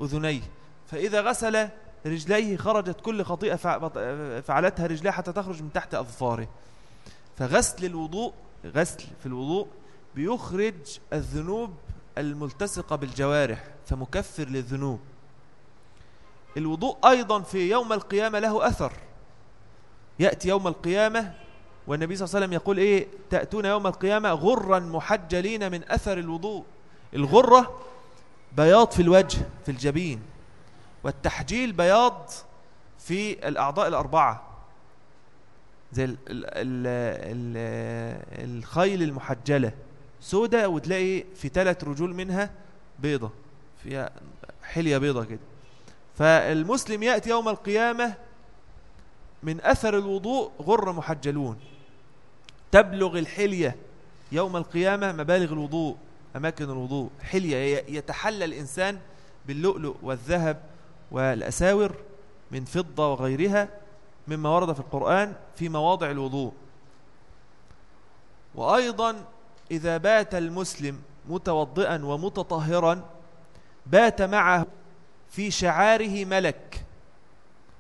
أذنيه. فإذا غسل رجليه خرجت كل خطيئة فعلتها رجليه حتى تخرج من تحت أظفاره. فغسل الوضوء غسل في الوضوء بيخرج الذنوب الملتصقة بالجوارح فمكفر للذنوب. الوضوء أيضا في يوم القيامة له أثر. يأتي يوم القيامة والنبي صلى الله عليه وسلم يقول إيه؟ تأتون يوم القيامة غرا محجلين من أثر الوضوء. الغرة بياض في الوجه في الجبين والتحجيل بياض في الأعضاء الأربعة. زي ال ال ال ال الخيل المحجلة سودة وتلاقي في ثلاث رجول منها بيضة فيها حلية بيضة كده. فالمسلم يأتي يوم القيامة من أثر الوضوء غر محجلون. تبلغ الحلية يوم القيامة مبالغ الوضوء أماكن الوضوء. حلية يتحلى الإنسان باللؤلؤ والذهب والأساور من فضة وغيرها مما ورد في القرآن في مواضع الوضوء. وأيضا إذا بات المسلم متوضئا ومتطهرا بات معه في شعاره ملك.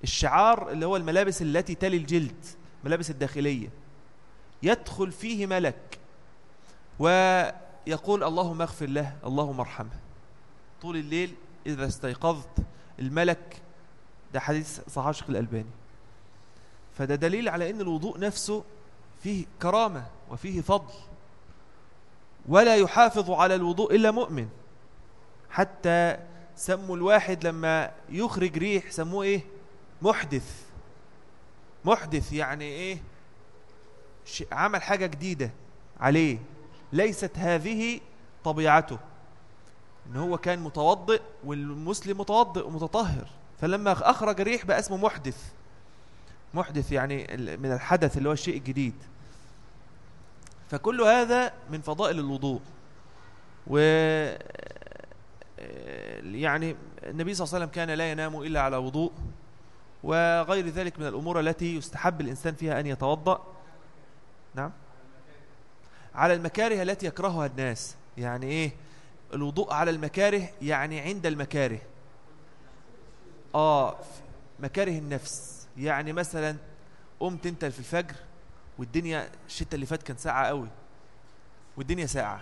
الشعار اللي هو الملابس التي تلي الجلد ملابس الداخلية. يدخل فيه ملك ويقول اللهم اغفر له اللهم ارحمه طول الليل إذا استيقظت الملك ده حديث الشيخ الألباني. فده دليل على أن الوضوء نفسه فيه كرامة وفيه فضل. ولا يحافظ على الوضوء إلا مؤمن. حتى سموا الواحد لما يخرج ريح سموه إيه؟ محدث. محدث يعني إيه؟ عمل حاجة جديدة عليه. ليست هذه طبيعته. إن هو كان متوضئ والمسلم متوضئ ومتطهر. فلما أخرج ريح بقى اسمه محدث. محدث يعني من الحدث اللي هو الشيء الجديد. فكل هذا من فضائل الوضوء. و يعني النبي صلى الله عليه وسلم كان لا ينام إلا على وضوء. وغير ذلك من الأمور التي يستحب الإنسان فيها أن يتوضأ. نعم. على المكاره التي يكرهها الناس. يعني إيه؟ الوضوء على المكاره يعني عند المكاره. آه مكاره النفس. يعني مثلا قمت أنت في الفجر والدنيا الشتاء اللي فات كان ساعة قوي. والدنيا ساعة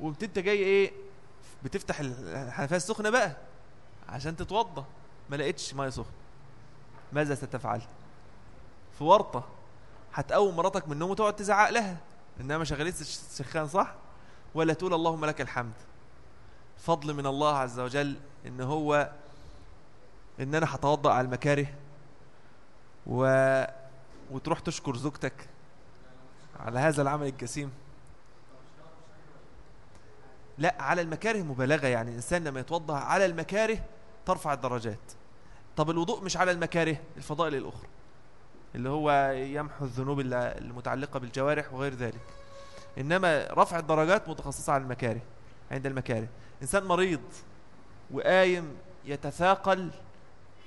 وقمت أنت جاي إيه؟ بتفتح الحنفية السخنة بقى عشان تتوضى. لقيتش مية سخنة. ماذا ستفعل؟ في ورطة. هتقوم مراتك من النوم وتقعد تزعق لها. انها ما شغلتش السخان صح؟ ولا تقول اللهم لك الحمد. فضل من الله عز وجل إن هو إن أنا هتوضأ على المكاره و... وتروح تشكر زوجتك على هذا العمل الجسيم. لا على المكاره مبالغة يعني. الإنسان لما يتوضأ على المكاره ترفع الدرجات. طب الوضوء مش على المكاره الفضائل الأخرى اللي هو يمحو الذنوب المتعلقة بالجوارح وغير ذلك. إنما رفع الدرجات متخصصة على المكاره عند المكاره. إنسان مريض وقايم يتثاقل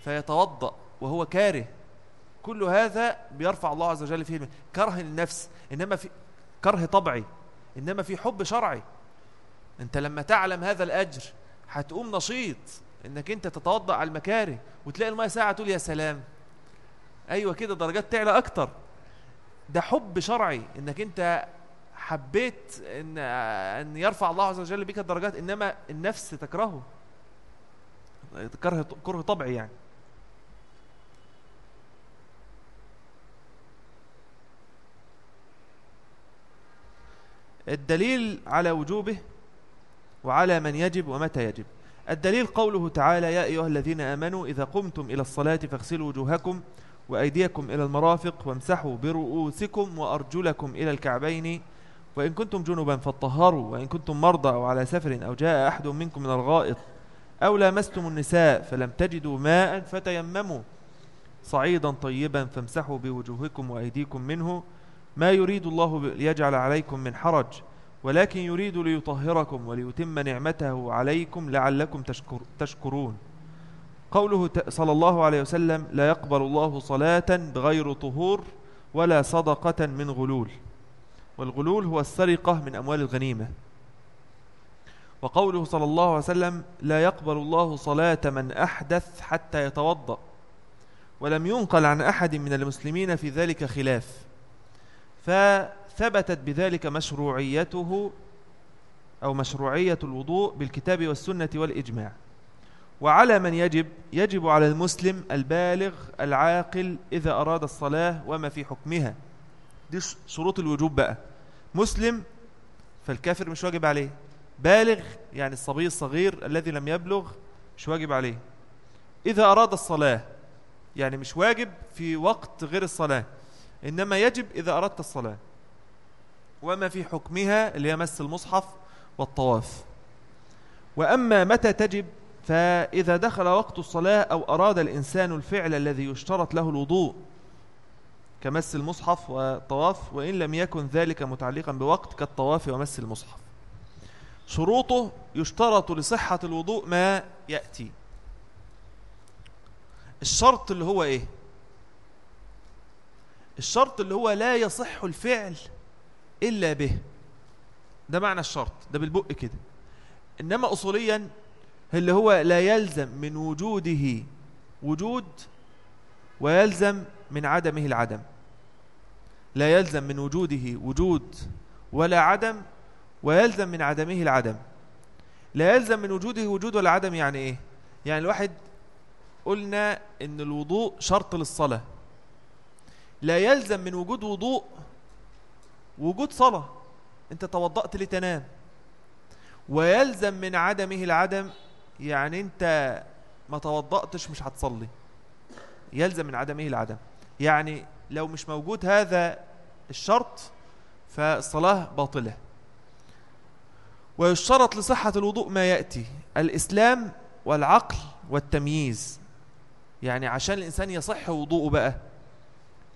فيتوضأ وهو كاره كل هذا بيرفع الله عز وجل فيه كره النفس إنما في كره طبعي إنما في حب شرعي. أنت لما تعلم هذا الأجر هتقوم نشيط. إنك أنت تتوضأ على المكاره وتلاقي الماء ساعة تقول يا سلام. أيوة كده درجات تعلى أكتر. ده حب شرعي إنك أنت حبيت ان أن يرفع الله عز وجل بك الدرجات إنما النفس تكرهه. كره كره طبعي يعني. الدليل على وجوبه وعلى من يجب ومتى يجب. الدليل قوله تعالى يا أيها الذين آمنوا إذا قمتم إلى الصلاة فاغسلوا وجوهكم وأيديكم إلى المرافق وامسحوا برؤوسكم وأرجلكم إلى الكعبين وإن كنتم جنبا فاطهروا وإن كنتم مرضى أو على سفر أو جاء أحد منكم من الغائط أو لامستم النساء فلم تجدوا ماء فتيمموا صعيدا طيبا فامسحوا بوجوهكم وأيديكم منه ما يريد الله ليجعل عليكم من حرج. ولكن يريد ليطهركم وليتم نعمته عليكم لعلكم تشكر تشكرون. قوله صلى الله عليه وسلم لا يقبل الله صلاة بغير طهور ولا صدقة من غلول. والغلول هو السرقة من أموال الغنيمة. وقوله صلى الله عليه وسلم لا يقبل الله صلاة من أحدث حتى يتوضأ. ولم ينقل عن أحد من المسلمين في ذلك خلاف. فثبتت بذلك مشروعيته أو مشروعية الوضوء بالكتاب والسنة والإجماع. وعلى من يجب يجب على المسلم البالغ العاقل إذا أراد الصلاة وما في حكمها. دي شروط الوجوب بقى. مسلم فالكافر مش واجب عليه. بالغ يعني الصبي الصغير الذي لم يبلغ مش واجب عليه. إذا أراد الصلاة يعني مش واجب في وقت غير الصلاة. إنما يجب إذا أردت الصلاة. وما في حكمها اللي هي مس المصحف والطواف. وأما متى تجب فإذا دخل وقت الصلاة أو أراد الإنسان الفعل الذي يشترط له الوضوء كمس المصحف والطواف وإن لم يكن ذلك متعلقا بوقت كالطواف ومس المصحف. شروطه يشترط لصحة الوضوء ما يأتي. الشرط اللي هو إيه؟ الشرط اللي هو لا يصح الفعل إلا به. ده معنى الشرط ده بالبق كده. إنما أصوليا اللي هو لا يلزم من وجوده وجود ويلزم من عدمه العدم. لا يلزم من وجوده وجود ولا عدم ويلزم من عدمه العدم. لا يلزم من وجوده وجود ولا عدم يعني إيه؟ يعني الواحد قلنا إن الوضوء شرط للصلاة. لا يلزم من وجود وضوء وجود صلاة. انت توضأت لتنام. ويلزم من عدمه العدم يعني انت ما توضأتش مش هتصلي. يلزم من عدمه العدم. يعني لو مش موجود هذا الشرط فالصلاة باطلة. ويشترط لصحة الوضوء ما يأتي. الإسلام والعقل والتمييز. يعني عشان الإنسان يصح وضوءه بقى.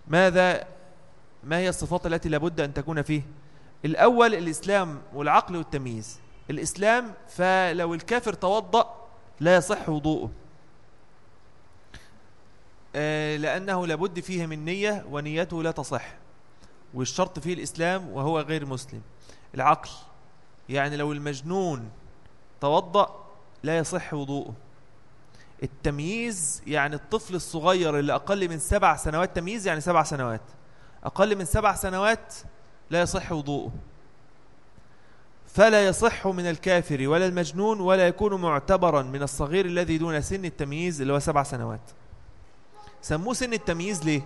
ماذا ما هي الصفات التي لابد أن تكون فيه؟ الأول الإسلام والعقل والتمييز. الإسلام فلو الكافر توضأ لا يصح وضوءه. آه، لأنه لابد فيه من نية ونيته لا تصح. والشرط فيه الإسلام وهو غير مسلم. العقل يعني لو المجنون توضأ لا يصح وضوءه. التمييز يعني الطفل الصغير اللي أقل من سبع سنوات تمييز يعني سبع سنوات. أقل من سبع سنوات لا يصح وضوءه. فلا يصح من الكافر ولا المجنون ولا يكون معتبرا من الصغير الذي دون سن التمييز اللي هو سبع سنوات. سموه سن التمييز ليه؟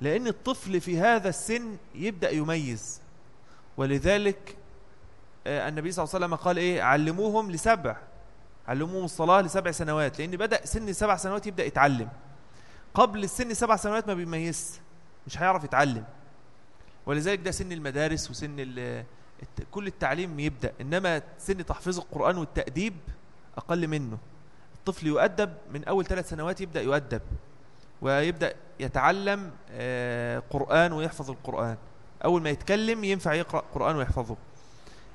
لأن الطفل في هذا السن يبدأ يميز. ولذلك آه، النبي صلى الله عليه وسلم قال إيه؟ علموهم لسبع. علموهم الصلاة لسبع سنوات. لأن بدأ سن سبع سنوات يبدأ يتعلم. قبل السن سبع سنوات ما بيميز مش هيعرف يتعلم. ولذلك ده سن المدارس وسن كل التعليم يبدأ إنما سن تحفيظ القرآن والتأديب أقل منه. الطفل يؤدب من أول ثلاث سنوات يبدأ يؤدب ويبدأ يتعلم آه، قرآن ويحفظ القرآن. أول ما يتكلم ينفع يقرأ قرآن ويحفظه.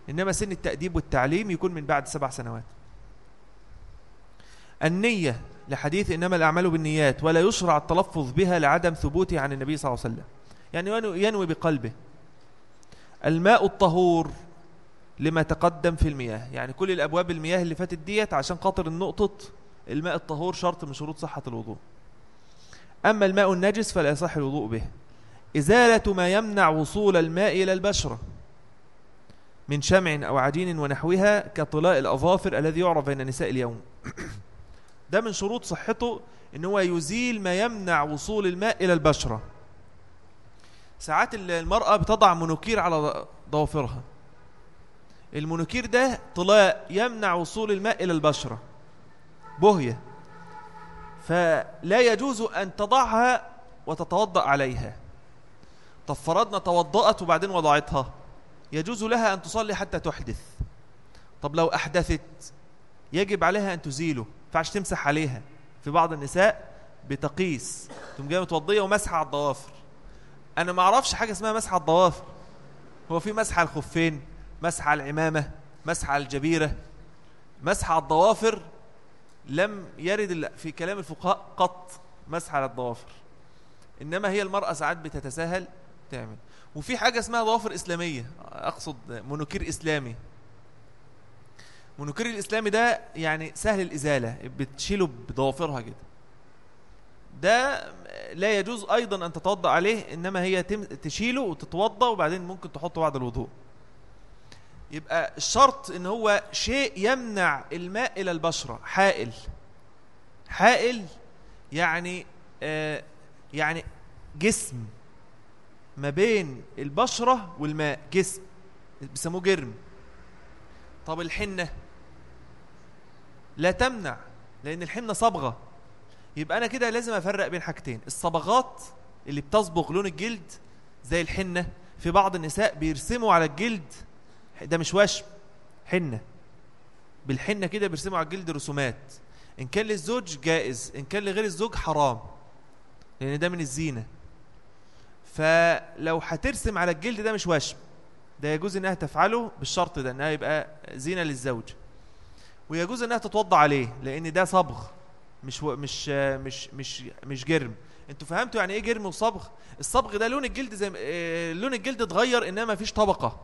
إنما سن التأديب والتعليم يكون من بعد سبع سنوات. النية لحديث إنما الأعمال بالنيات ولا يشرع التلفظ بها لعدم ثبوته عن النبي صلى الله عليه وسلم. يعني ينوي بقلبه. الماء الطهور لما تقدم في المياه. يعني كل الأبواب المياه اللي فاتت ديت عشان خاطر النقطة الماء الطهور شرط من شروط صحة الوضوء. أما الماء النجس فلا يصح الوضوء به. إزالة ما يمنع وصول الماء إلى البشرة من شمع أو عجين ونحوها كطلاء الأظافر الذي يعرف بين نساء اليوم. ده من شروط صحته إن هو يزيل ما يمنع وصول الماء إلى البشرة. ساعات المرأة بتضع منوكير على ضوافرها. المنوكير ده طلاء يمنع وصول الماء إلى البشرة. بهية. فلا يجوز أن تضعها وتتوضأ عليها. طب فرضنا توضأت وبعدين وضعتها. يجوز لها أن تصلي حتى تحدث. طب لو أحدثت يجب عليها أن تزيله. فعش تمسح عليها. في بعض النساء بتقيس تقوم جاية متوضية ومسح على الضوافر. أنا ما أعرفش حاجة اسمها مسح على الضوافر. هو في مسح على الخفين مسح على العمامة مسح على الجبيرة. مسح على الضوافر لم يرد في كلام الفقهاء قط مسح على الضوافر. إنما هي المرأة ساعات بتتساهل تعمل. وفي حاجة اسمها ضوافر إسلامية أقصد مانيكير إسلامي. مانيكير الاسلامي ده يعني سهل الإزالة بتشيله بضوافرها كده. ده لا يجوز أيضا أن تتوضأ عليه إنما هي تشيله وتتوضأ وبعدين ممكن تحطه بعد الوضوء. يبقى الشرط إن هو شيء يمنع الماء إلى البشرة حائل. حائل يعني آه يعني جسم ما بين البشرة والماء جسم بيسموه جرم. طب الحنة؟ لا تمنع لأن الحنه صبغة. يبقى أنا كده لازم أفرق بين حاجتين الصبغات اللي بتصبغ لون الجلد زي الحنة في بعض النساء بيرسموا على الجلد ده مش وشم حنة. بالحنة كده بيرسموا على الجلد رسومات. إن كان للزوج جائز إن كان لغير الزوج حرام لأن ده من الزينة. فلو هترسم على الجلد ده مش وشم ده يجوز إنها تفعله بالشرط ده إنها يبقى زينة للزوج. ويجوز إنها تتوضأ عليه لأن ده صبغ مش. مش مش مش مش جرم. أنتوا فهمتوا يعني إيه جرم وصبغ؟ الصبغ ده لون الجلد زي آه لون الجلد اتغير إنما ما فيش طبقة.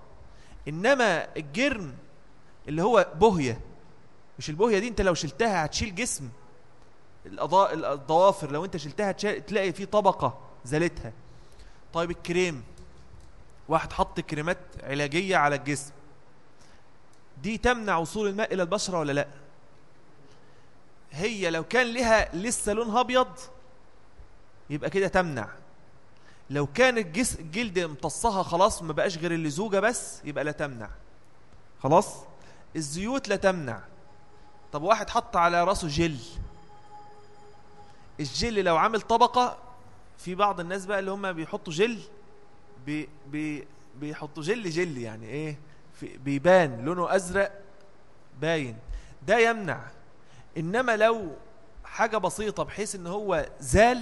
إنما الجرم اللي هو بهية مش البهية دي أنت لو شلتها هتشيل جسم. الضوافر لو أنت شلتها تلاقي في طبقة زالتها طيب الكريم واحد حط كريمات علاجية على الجسم. دي تمنع وصول الماء إلى البشرة ولا لا؟ هي لو كان لها لسه لونها أبيض يبقى كده تمنع. لو كان الجس الجلد امتصها خلاص ما بقاش غير اللزوجه بس يبقى لا تمنع. خلاص؟ الزيوت لا تمنع. طب واحد حط على راسه جل. الجل لو عامل طبقة في بعض الناس بقى اللي هم بيحطوا جل بي بي بيحطوا جل جل يعني إيه؟ بيبان لونه أزرق باين. ده يمنع. إنما لو حاجة بسيطة بحيث إن هو زال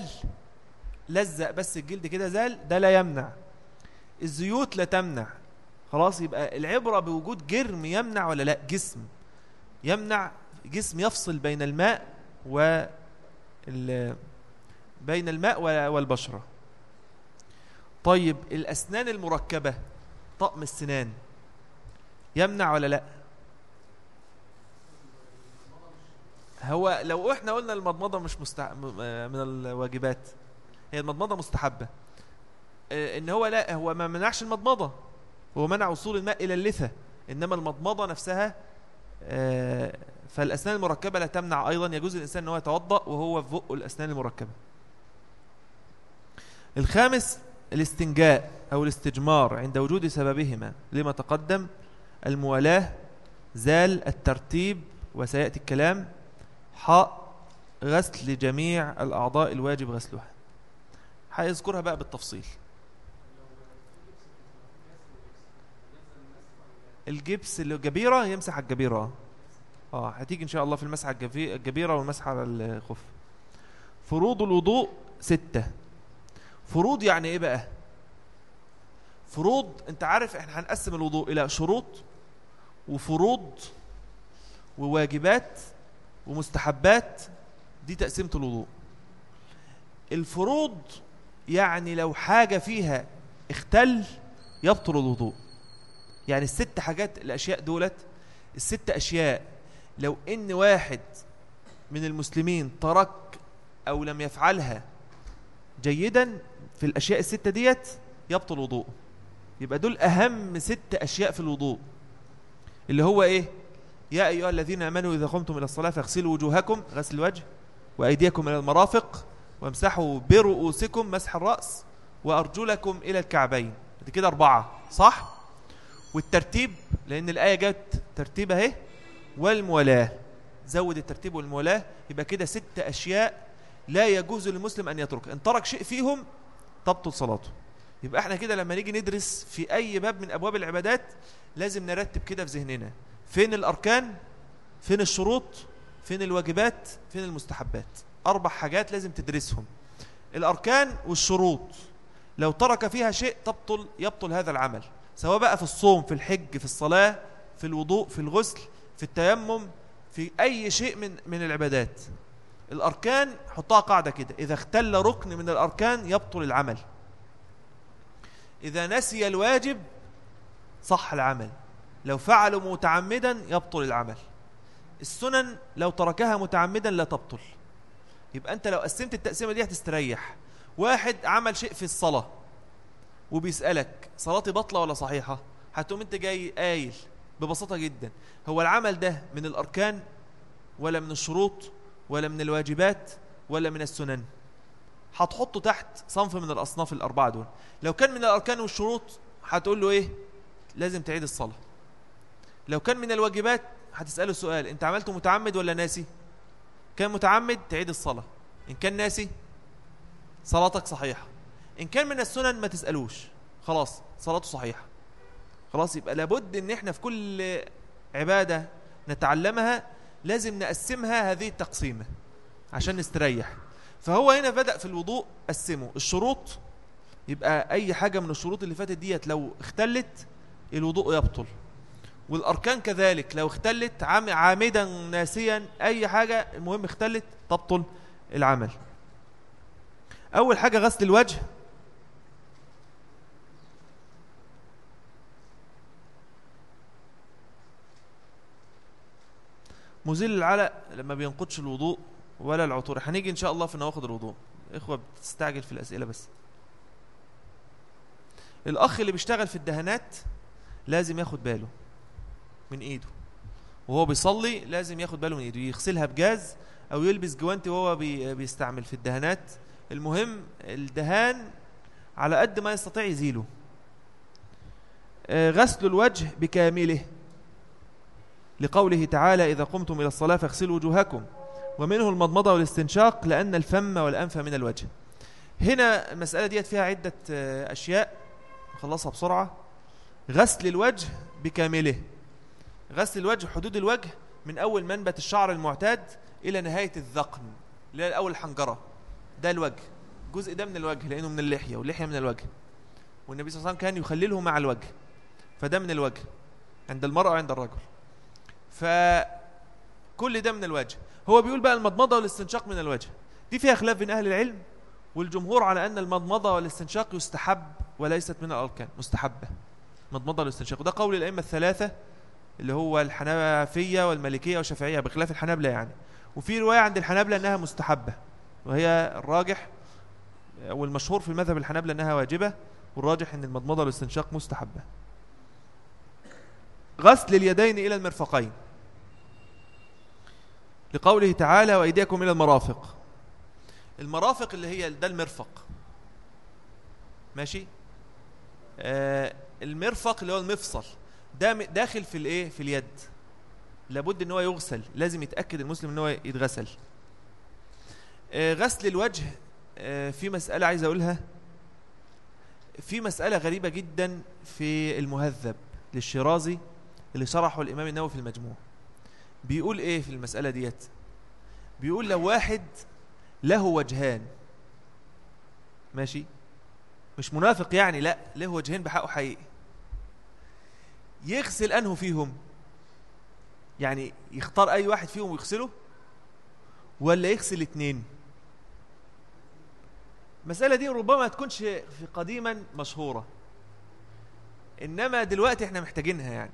لزق بس الجلد كده زال ده لا يمنع. الزيوت لا تمنع. خلاص يبقى العبرة بوجود جرم يمنع ولا لا؟ جسم. يمنع. جسم يفصل بين الماء و بين الماء والبشرة. طيب الأسنان المركبة طقم السنان. يمنع ولا لا؟ هو لو إحنا قلنا المضمضة مش مستح... من الواجبات هي المضمضة مستحبة. آه، إن هو لا هو ما منعش المضمضة. هو منع وصول الماء إلى اللثة. إنما المضمضة نفسها آه، فالأسنان المركبة لا تمنع. أيضا يجوز الإنسان إن هو يتوضأ وهو في بقه الأسنان المركبة. الخامس الاستنجاء أو الاستجمار عند وجود سببهما. لما تقدم الموالاه زال الترتيب وسيأتي الكلام. حاء غسل جميع الأعضاء الواجب غسلها. هيذكرها بقى بالتفصيل. الجبس الجبيرة يمسح الجبيرة. آه هتيجي إن شاء الله في المسح الجبيرة والمسح على الخف. فروض الوضوء ستة. فروض يعني إيه بقى؟ فروض أنت عارف إحنا هنقسم الوضوء إلى شروط. وفروض وواجبات ومستحبات دي تقسيمة الوضوء. الفروض يعني لو حاجة فيها اختل يبطل الوضوء. يعني الست حاجات الأشياء دولت الست أشياء لو إن واحد من المسلمين ترك أو لم يفعلها جيدا في الأشياء الستة ديت يبطل وضوء يبقى دول أهم ست أشياء في الوضوء. اللي هو إيه؟ يا أيها الذين آمنوا إذا قمتم إلى الصلاة فاغسلوا وجوهكم غسل الوجه وأيديكم إلى المرافق وامسحوا برؤوسكم مسح الرأس وأرجلكم إلى الكعبين. دي كده أربعة صح؟ والترتيب لأن الآية جت ترتيب أهي. والموالاة زود الترتيب والموالاة يبقى كده ست أشياء لا يجوز للمسلم أن يترك. إن ترك شيء فيهم تبطل صلاته. يبقى إحنا كده لما نيجي ندرس في أي باب من أبواب العبادات لازم نرتب كده في ذهننا. فين الأركان؟ فين الشروط؟ فين الواجبات؟ فين المستحبات؟ أربع حاجات لازم تدرسهم. الأركان والشروط. لو ترك فيها شيء تبطل يبطل هذا العمل. سواء بقى في الصوم في الحج في الصلاة في الوضوء في الغسل في التيمم في أي شيء من من العبادات. الأركان حطها قاعدة كده. إذا اختل ركن من الأركان يبطل العمل. إذا نسي الواجب صح العمل. لو فعلوا متعمدا يبطل العمل. السنن لو تركها متعمدا لا تبطل. يبقى أنت لو قسمت التقسيمة دي هتستريح. واحد عمل شيء في الصلاة وبيسألك صلاتي بطلة ولا صحيحة؟ هتقوم أنت جاي قايل ببساطة جدا. هو العمل ده من الأركان ولا من الشروط ولا من الواجبات ولا من السنن؟ هتحطه تحت صنف من الأصناف الأربعة دول. لو كان من الأركان والشروط هتقول له إيه؟ لازم تعيد الصلاة. لو كان من الواجبات هتسأله سؤال أنت عملته متعمد ولا ناسي؟ كان متعمد تعيد الصلاة. إن كان ناسي صلاتك صحيحة. إن كان من السنن ما تسألوش. خلاص صلاته صحيحة. خلاص يبقى لابد إن إحنا في كل عبادة نتعلمها لازم نقسمها هذه التقسيمة عشان نستريح. فهو هنا بدأ في الوضوء قسمه. الشروط يبقى أي حاجة من الشروط اللي فاتت ديت لو اختلت الوضوء يبطل. والأركان كذلك لو اختلت عامدا ناسيا أي حاجة المهم اختلت تبطل العمل. أول حاجة غسل الوجه. مزيل العلق لما بينقضش الوضوء ولا العطور. هنيجي إن شاء الله في نواقض الوضوء. إخوة بتستعجل في الأسئلة بس. الأخ اللي بيشتغل في الدهانات لازم ياخد باله من إيده. وهو بيصلي لازم ياخد باله من إيده. يغسلها بجاز أو يلبس جوانتي وهو بي بيستعمل في الدهانات. المهم الدهان على قد ما يستطيع يزيله. آه، غسل الوجه بكامله. لقوله تعالى إذا قمتم إلى الصلاة فاغسلوا وجوهكم. ومنه المضمضة والاستنشاق لأن الفم والأنف من الوجه. هنا المسألة ديت فيها عدة آه، أشياء. نخلصها بسرعة. غسل الوجه بكامله. غسل الوجه حدود الوجه من أول منبت الشعر المعتاد إلى نهاية الذقن اللي أول الحنجرة. ده الوجه. الجزء ده من الوجه لأنه من اللحية واللحية من الوجه. والنبي صلى الله عليه وسلم كان يخلله مع الوجه. فده من الوجه عند المرأة وعند الرجل. فكل ده من الوجه. هو بيقول بقى المضمضة والاستنشاق من الوجه. دي فيها خلاف بين أهل العلم والجمهور على أن المضمضة والاستنشاق يستحب وليست من الأركان مستحبة. مضمضة والاستنشاق. وده قول الأئمة الثلاثة اللي هو الحنفية والمالكية والشافعية. بخلاف الحنابلة يعني. وفي رواية عند الحنابلة أنها مستحبة. وهي الراجح والمشهور في المذهب الحنابلة أنها واجبة والراجح أن المضمضة والاستنشاق مستحبة. غسل اليدين إلى المرفقين. لقوله تعالى وأيديكم إلى المرافق. المرافق اللي هي ده المرفق. ماشي؟ آه المرفق اللي هو المفصل. ده داخل في الإيه؟ في اليد. لابد إن هو يغسل. لازم يتأكد المسلم إن هو يتغسل. آه غسل الوجه آه في مسألة عايز أقولها. في مسألة غريبة جدا في المهذب للشيرازي اللي شرحه الإمام النووي في المجموع. بيقول إيه في المسألة ديت؟ بيقول لو واحد له وجهان ماشي؟ مش منافق يعني لا له وجهين بحقه حقيقي. يغسل أنه فيهم يعني يختار أي واحد فيهم ويغسله ولا يغسل اتنين؟ المسألة دي ربما تكونش في قديما مشهورة إنما دلوقتي إحنا محتاجينها يعني.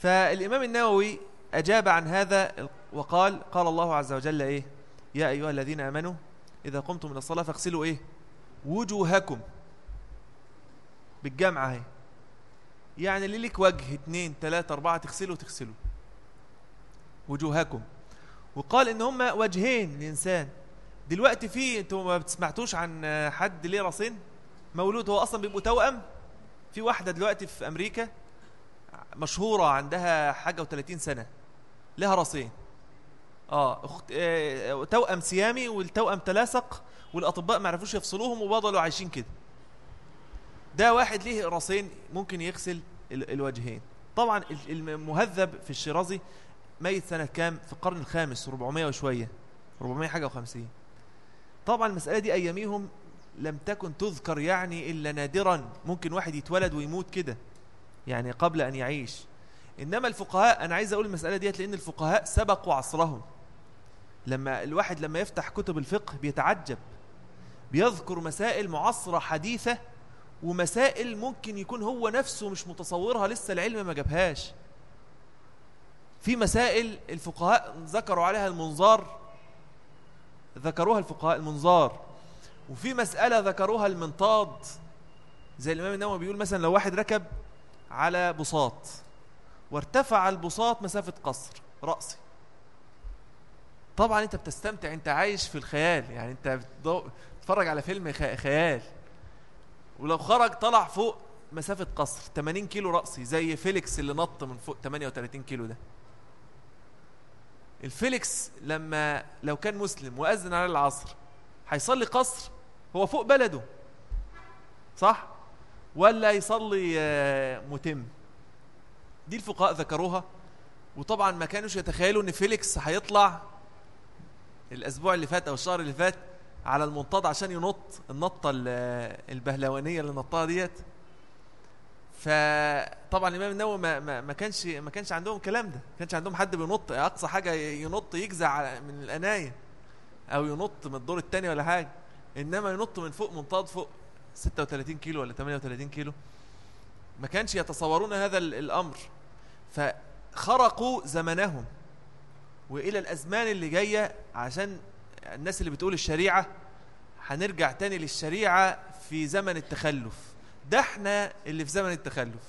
فالإمام النووي أجاب عن هذا وقال قال الله عز وجل إيه؟ يا أيها الذين آمنوا إذا قمتم من الصلاة فاغسلوا إيه؟ وجوهكم. بالجمعة هي يعني اللي لك وجه اثنين ثلاثة أربعة تغسلوا تغسلوا. وجوهكم. وقال إن هم وجهين لإنسان. دلوقتي في أنتوا ما بتسمعتوش عن حد ليه راسين مولود هو أصلا بيبقوا توأم؟ في واحدة دلوقتي في أمريكا مشهورة عندها حاجة و30 سنة. لها راسين. آه اخت آه توأم سيامي والتوأم تلاصق والأطباء ما عرفوش يفصلوهم وبضلوا عايشين كده. ده واحد ليه راسين ممكن يغسل الوجهين. طبعا المهذب في الشيرازي ميت سنة كام؟ في القرن الخامس 400 وشوية. 400 حاجة وخمسين. طبعا المسألة دي أياميهم لم تكن تذكر يعني إلا نادرا. ممكن واحد يتولد ويموت كده يعني قبل أن يعيش. إنما الفقهاء أنا عايز أقول المسألة ديت لأن الفقهاء سبقوا عصرهم. لما الواحد لما يفتح كتب الفقه بيتعجب بيذكر مسائل معاصرة حديثة ومسائل ممكن يكون هو نفسه مش متصورها لسه العلم ما جابهاش. في مسائل الفقهاء ذكروا عليها المنظار ذكروها الفقهاء المنظار. وفي مسألة ذكروها المنطاد زي الإمام النووي بيقول مثلا لو واحد ركب على بساط وارتفع البساط مسافة قصر رأسي. طبعا أنت بتستمتع أنت عايش في الخيال يعني أنت بتتفرج على فيلم خيال. ولو خرج طلع فوق مسافة قصر 80 كيلو رأسي زي فيليكس اللي نط من فوق 38 كيلو ده. الفيليكس لما لو كان مسلم وأذن على العصر هيصلي قصر هو فوق بلده. صح؟ ولا يصلي آه، متم. دي الفقهاء ذكروها وطبعا ما كانوش يتخيلوا إن فيليكس هيطلع الأسبوع اللي فات أو الشهر اللي فات على المنطاد عشان ينط النطة البهلوانية اللي نطها ديت. فطبعا الإمام النووي ما, ما, ما كانش ما كانش عندهم الكلام ده. ما كانش عندهم حد بينط. أقصى حاجة ينط يجزع من الأناية أو ينط من الدور الثاني ولا حاجة. إنما ينط من فوق منطاد فوق 36 كيلو ولا 38 كيلو. ما كانش يتصورون هذا الأمر. فخرقوا زمنهم وإلى الأزمان اللي جاية عشان الناس اللي بتقول الشريعة هنرجع تاني للشريعة في زمن التخلف. ده إحنا اللي في زمن التخلف.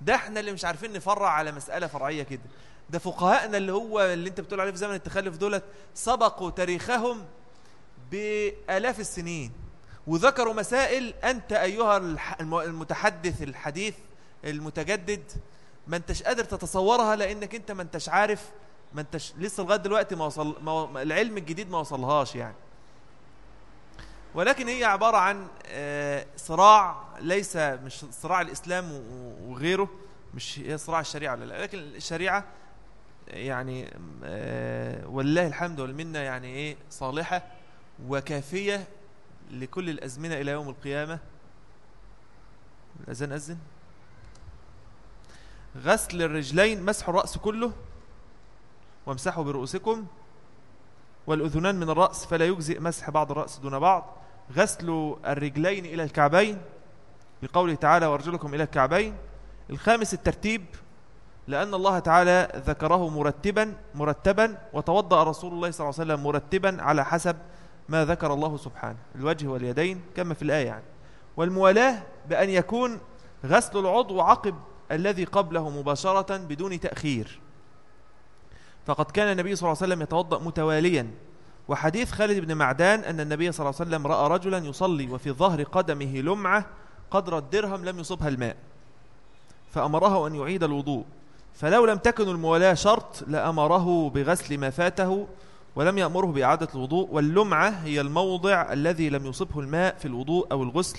ده إحنا اللي مش عارفين نفرع على مسألة فرعية كده. ده فقهاءنا اللي هو اللي انت بتقول عليه في زمن التخلف دولت سبقوا تاريخهم بآلاف السنين. وذكروا مسائل أنت أيها المتحدث الحديث المتجدد ما انتش قادر تتصورها لأنك انت ما انتش عارف ما انتش لسه لغاية دلوقتي ما وصل ما العلم الجديد ما وصلهاش يعني. ولكن هي عبارة عن آه، صراع ليس مش صراع الإسلام وغيره مش هي صراع الشريعة ولا لا لكن الشريعة يعني آه، ولله الحمد والمنة يعني إيه صالحة وكافية لكل الأزمنة إلى يوم القيامة. الاذان أذن. غسل الرجلين مسح الرأس كله وامسحوا برؤوسكم والأذنان من الرأس فلا يجزئ مسح بعض الرأس دون بعض. غسل الرجلين إلى الكعبين بقوله تعالى وارجلكم إلى الكعبين الخامس الترتيب لأن الله تعالى ذكره مرتبا مرتبا وتوضأ رسول الله صلى الله عليه وسلم مرتبا على حسب ما ذكر الله سبحانه. الوجه واليدين كما في الآية يعني. والموالاة بأن يكون غسل العضو عقب الذي قبله مباشرة بدون تأخير. فقد كان النبي صلى الله عليه وسلم يتوضأ متواليا. وحديث خالد بن معدان أن النبي صلى الله عليه وسلم رأى رجلا يصلي وفي ظهر قدمه لمعة قدر الدرهم لم يصبها الماء. فأمره أن يعيد الوضوء. فلو لم تكن الموالاة شرط لأمره بغسل ما فاته ولم يأمره بإعادة الوضوء. واللمعة هي الموضع الذي لم يصبه الماء في الوضوء أو الغسل.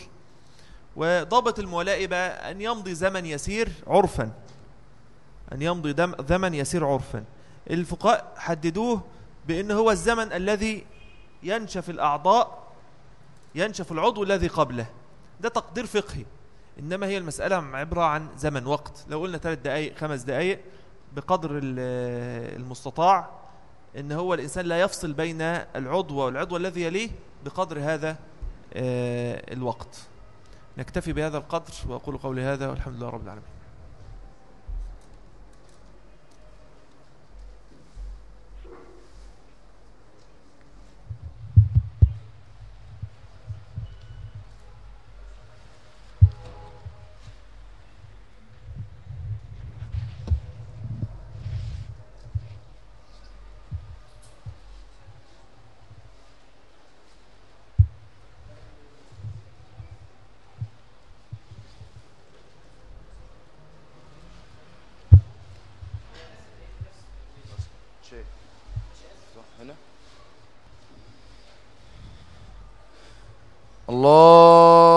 وضابط الموالاة بقى أن يمضي زمن يسير عرفا. أن يمضي زمن يسير عرفا. الفقهاء حددوه بأن هو الزمن الذي ينشف الأعضاء ينشف العضو الذي قبله. ده تقدير فقهي. إنما هي المسألة عبارة عن زمن وقت. لو قلنا ثلاث دقائق خمس دقائق بقدر المستطاع إن هو الإنسان لا يفصل بين العضو والعضو الذي يليه بقدر هذا آه، الوقت. نكتفي بهذا القدر وأقول قولي هذا والحمد لله رب العالمين. Allah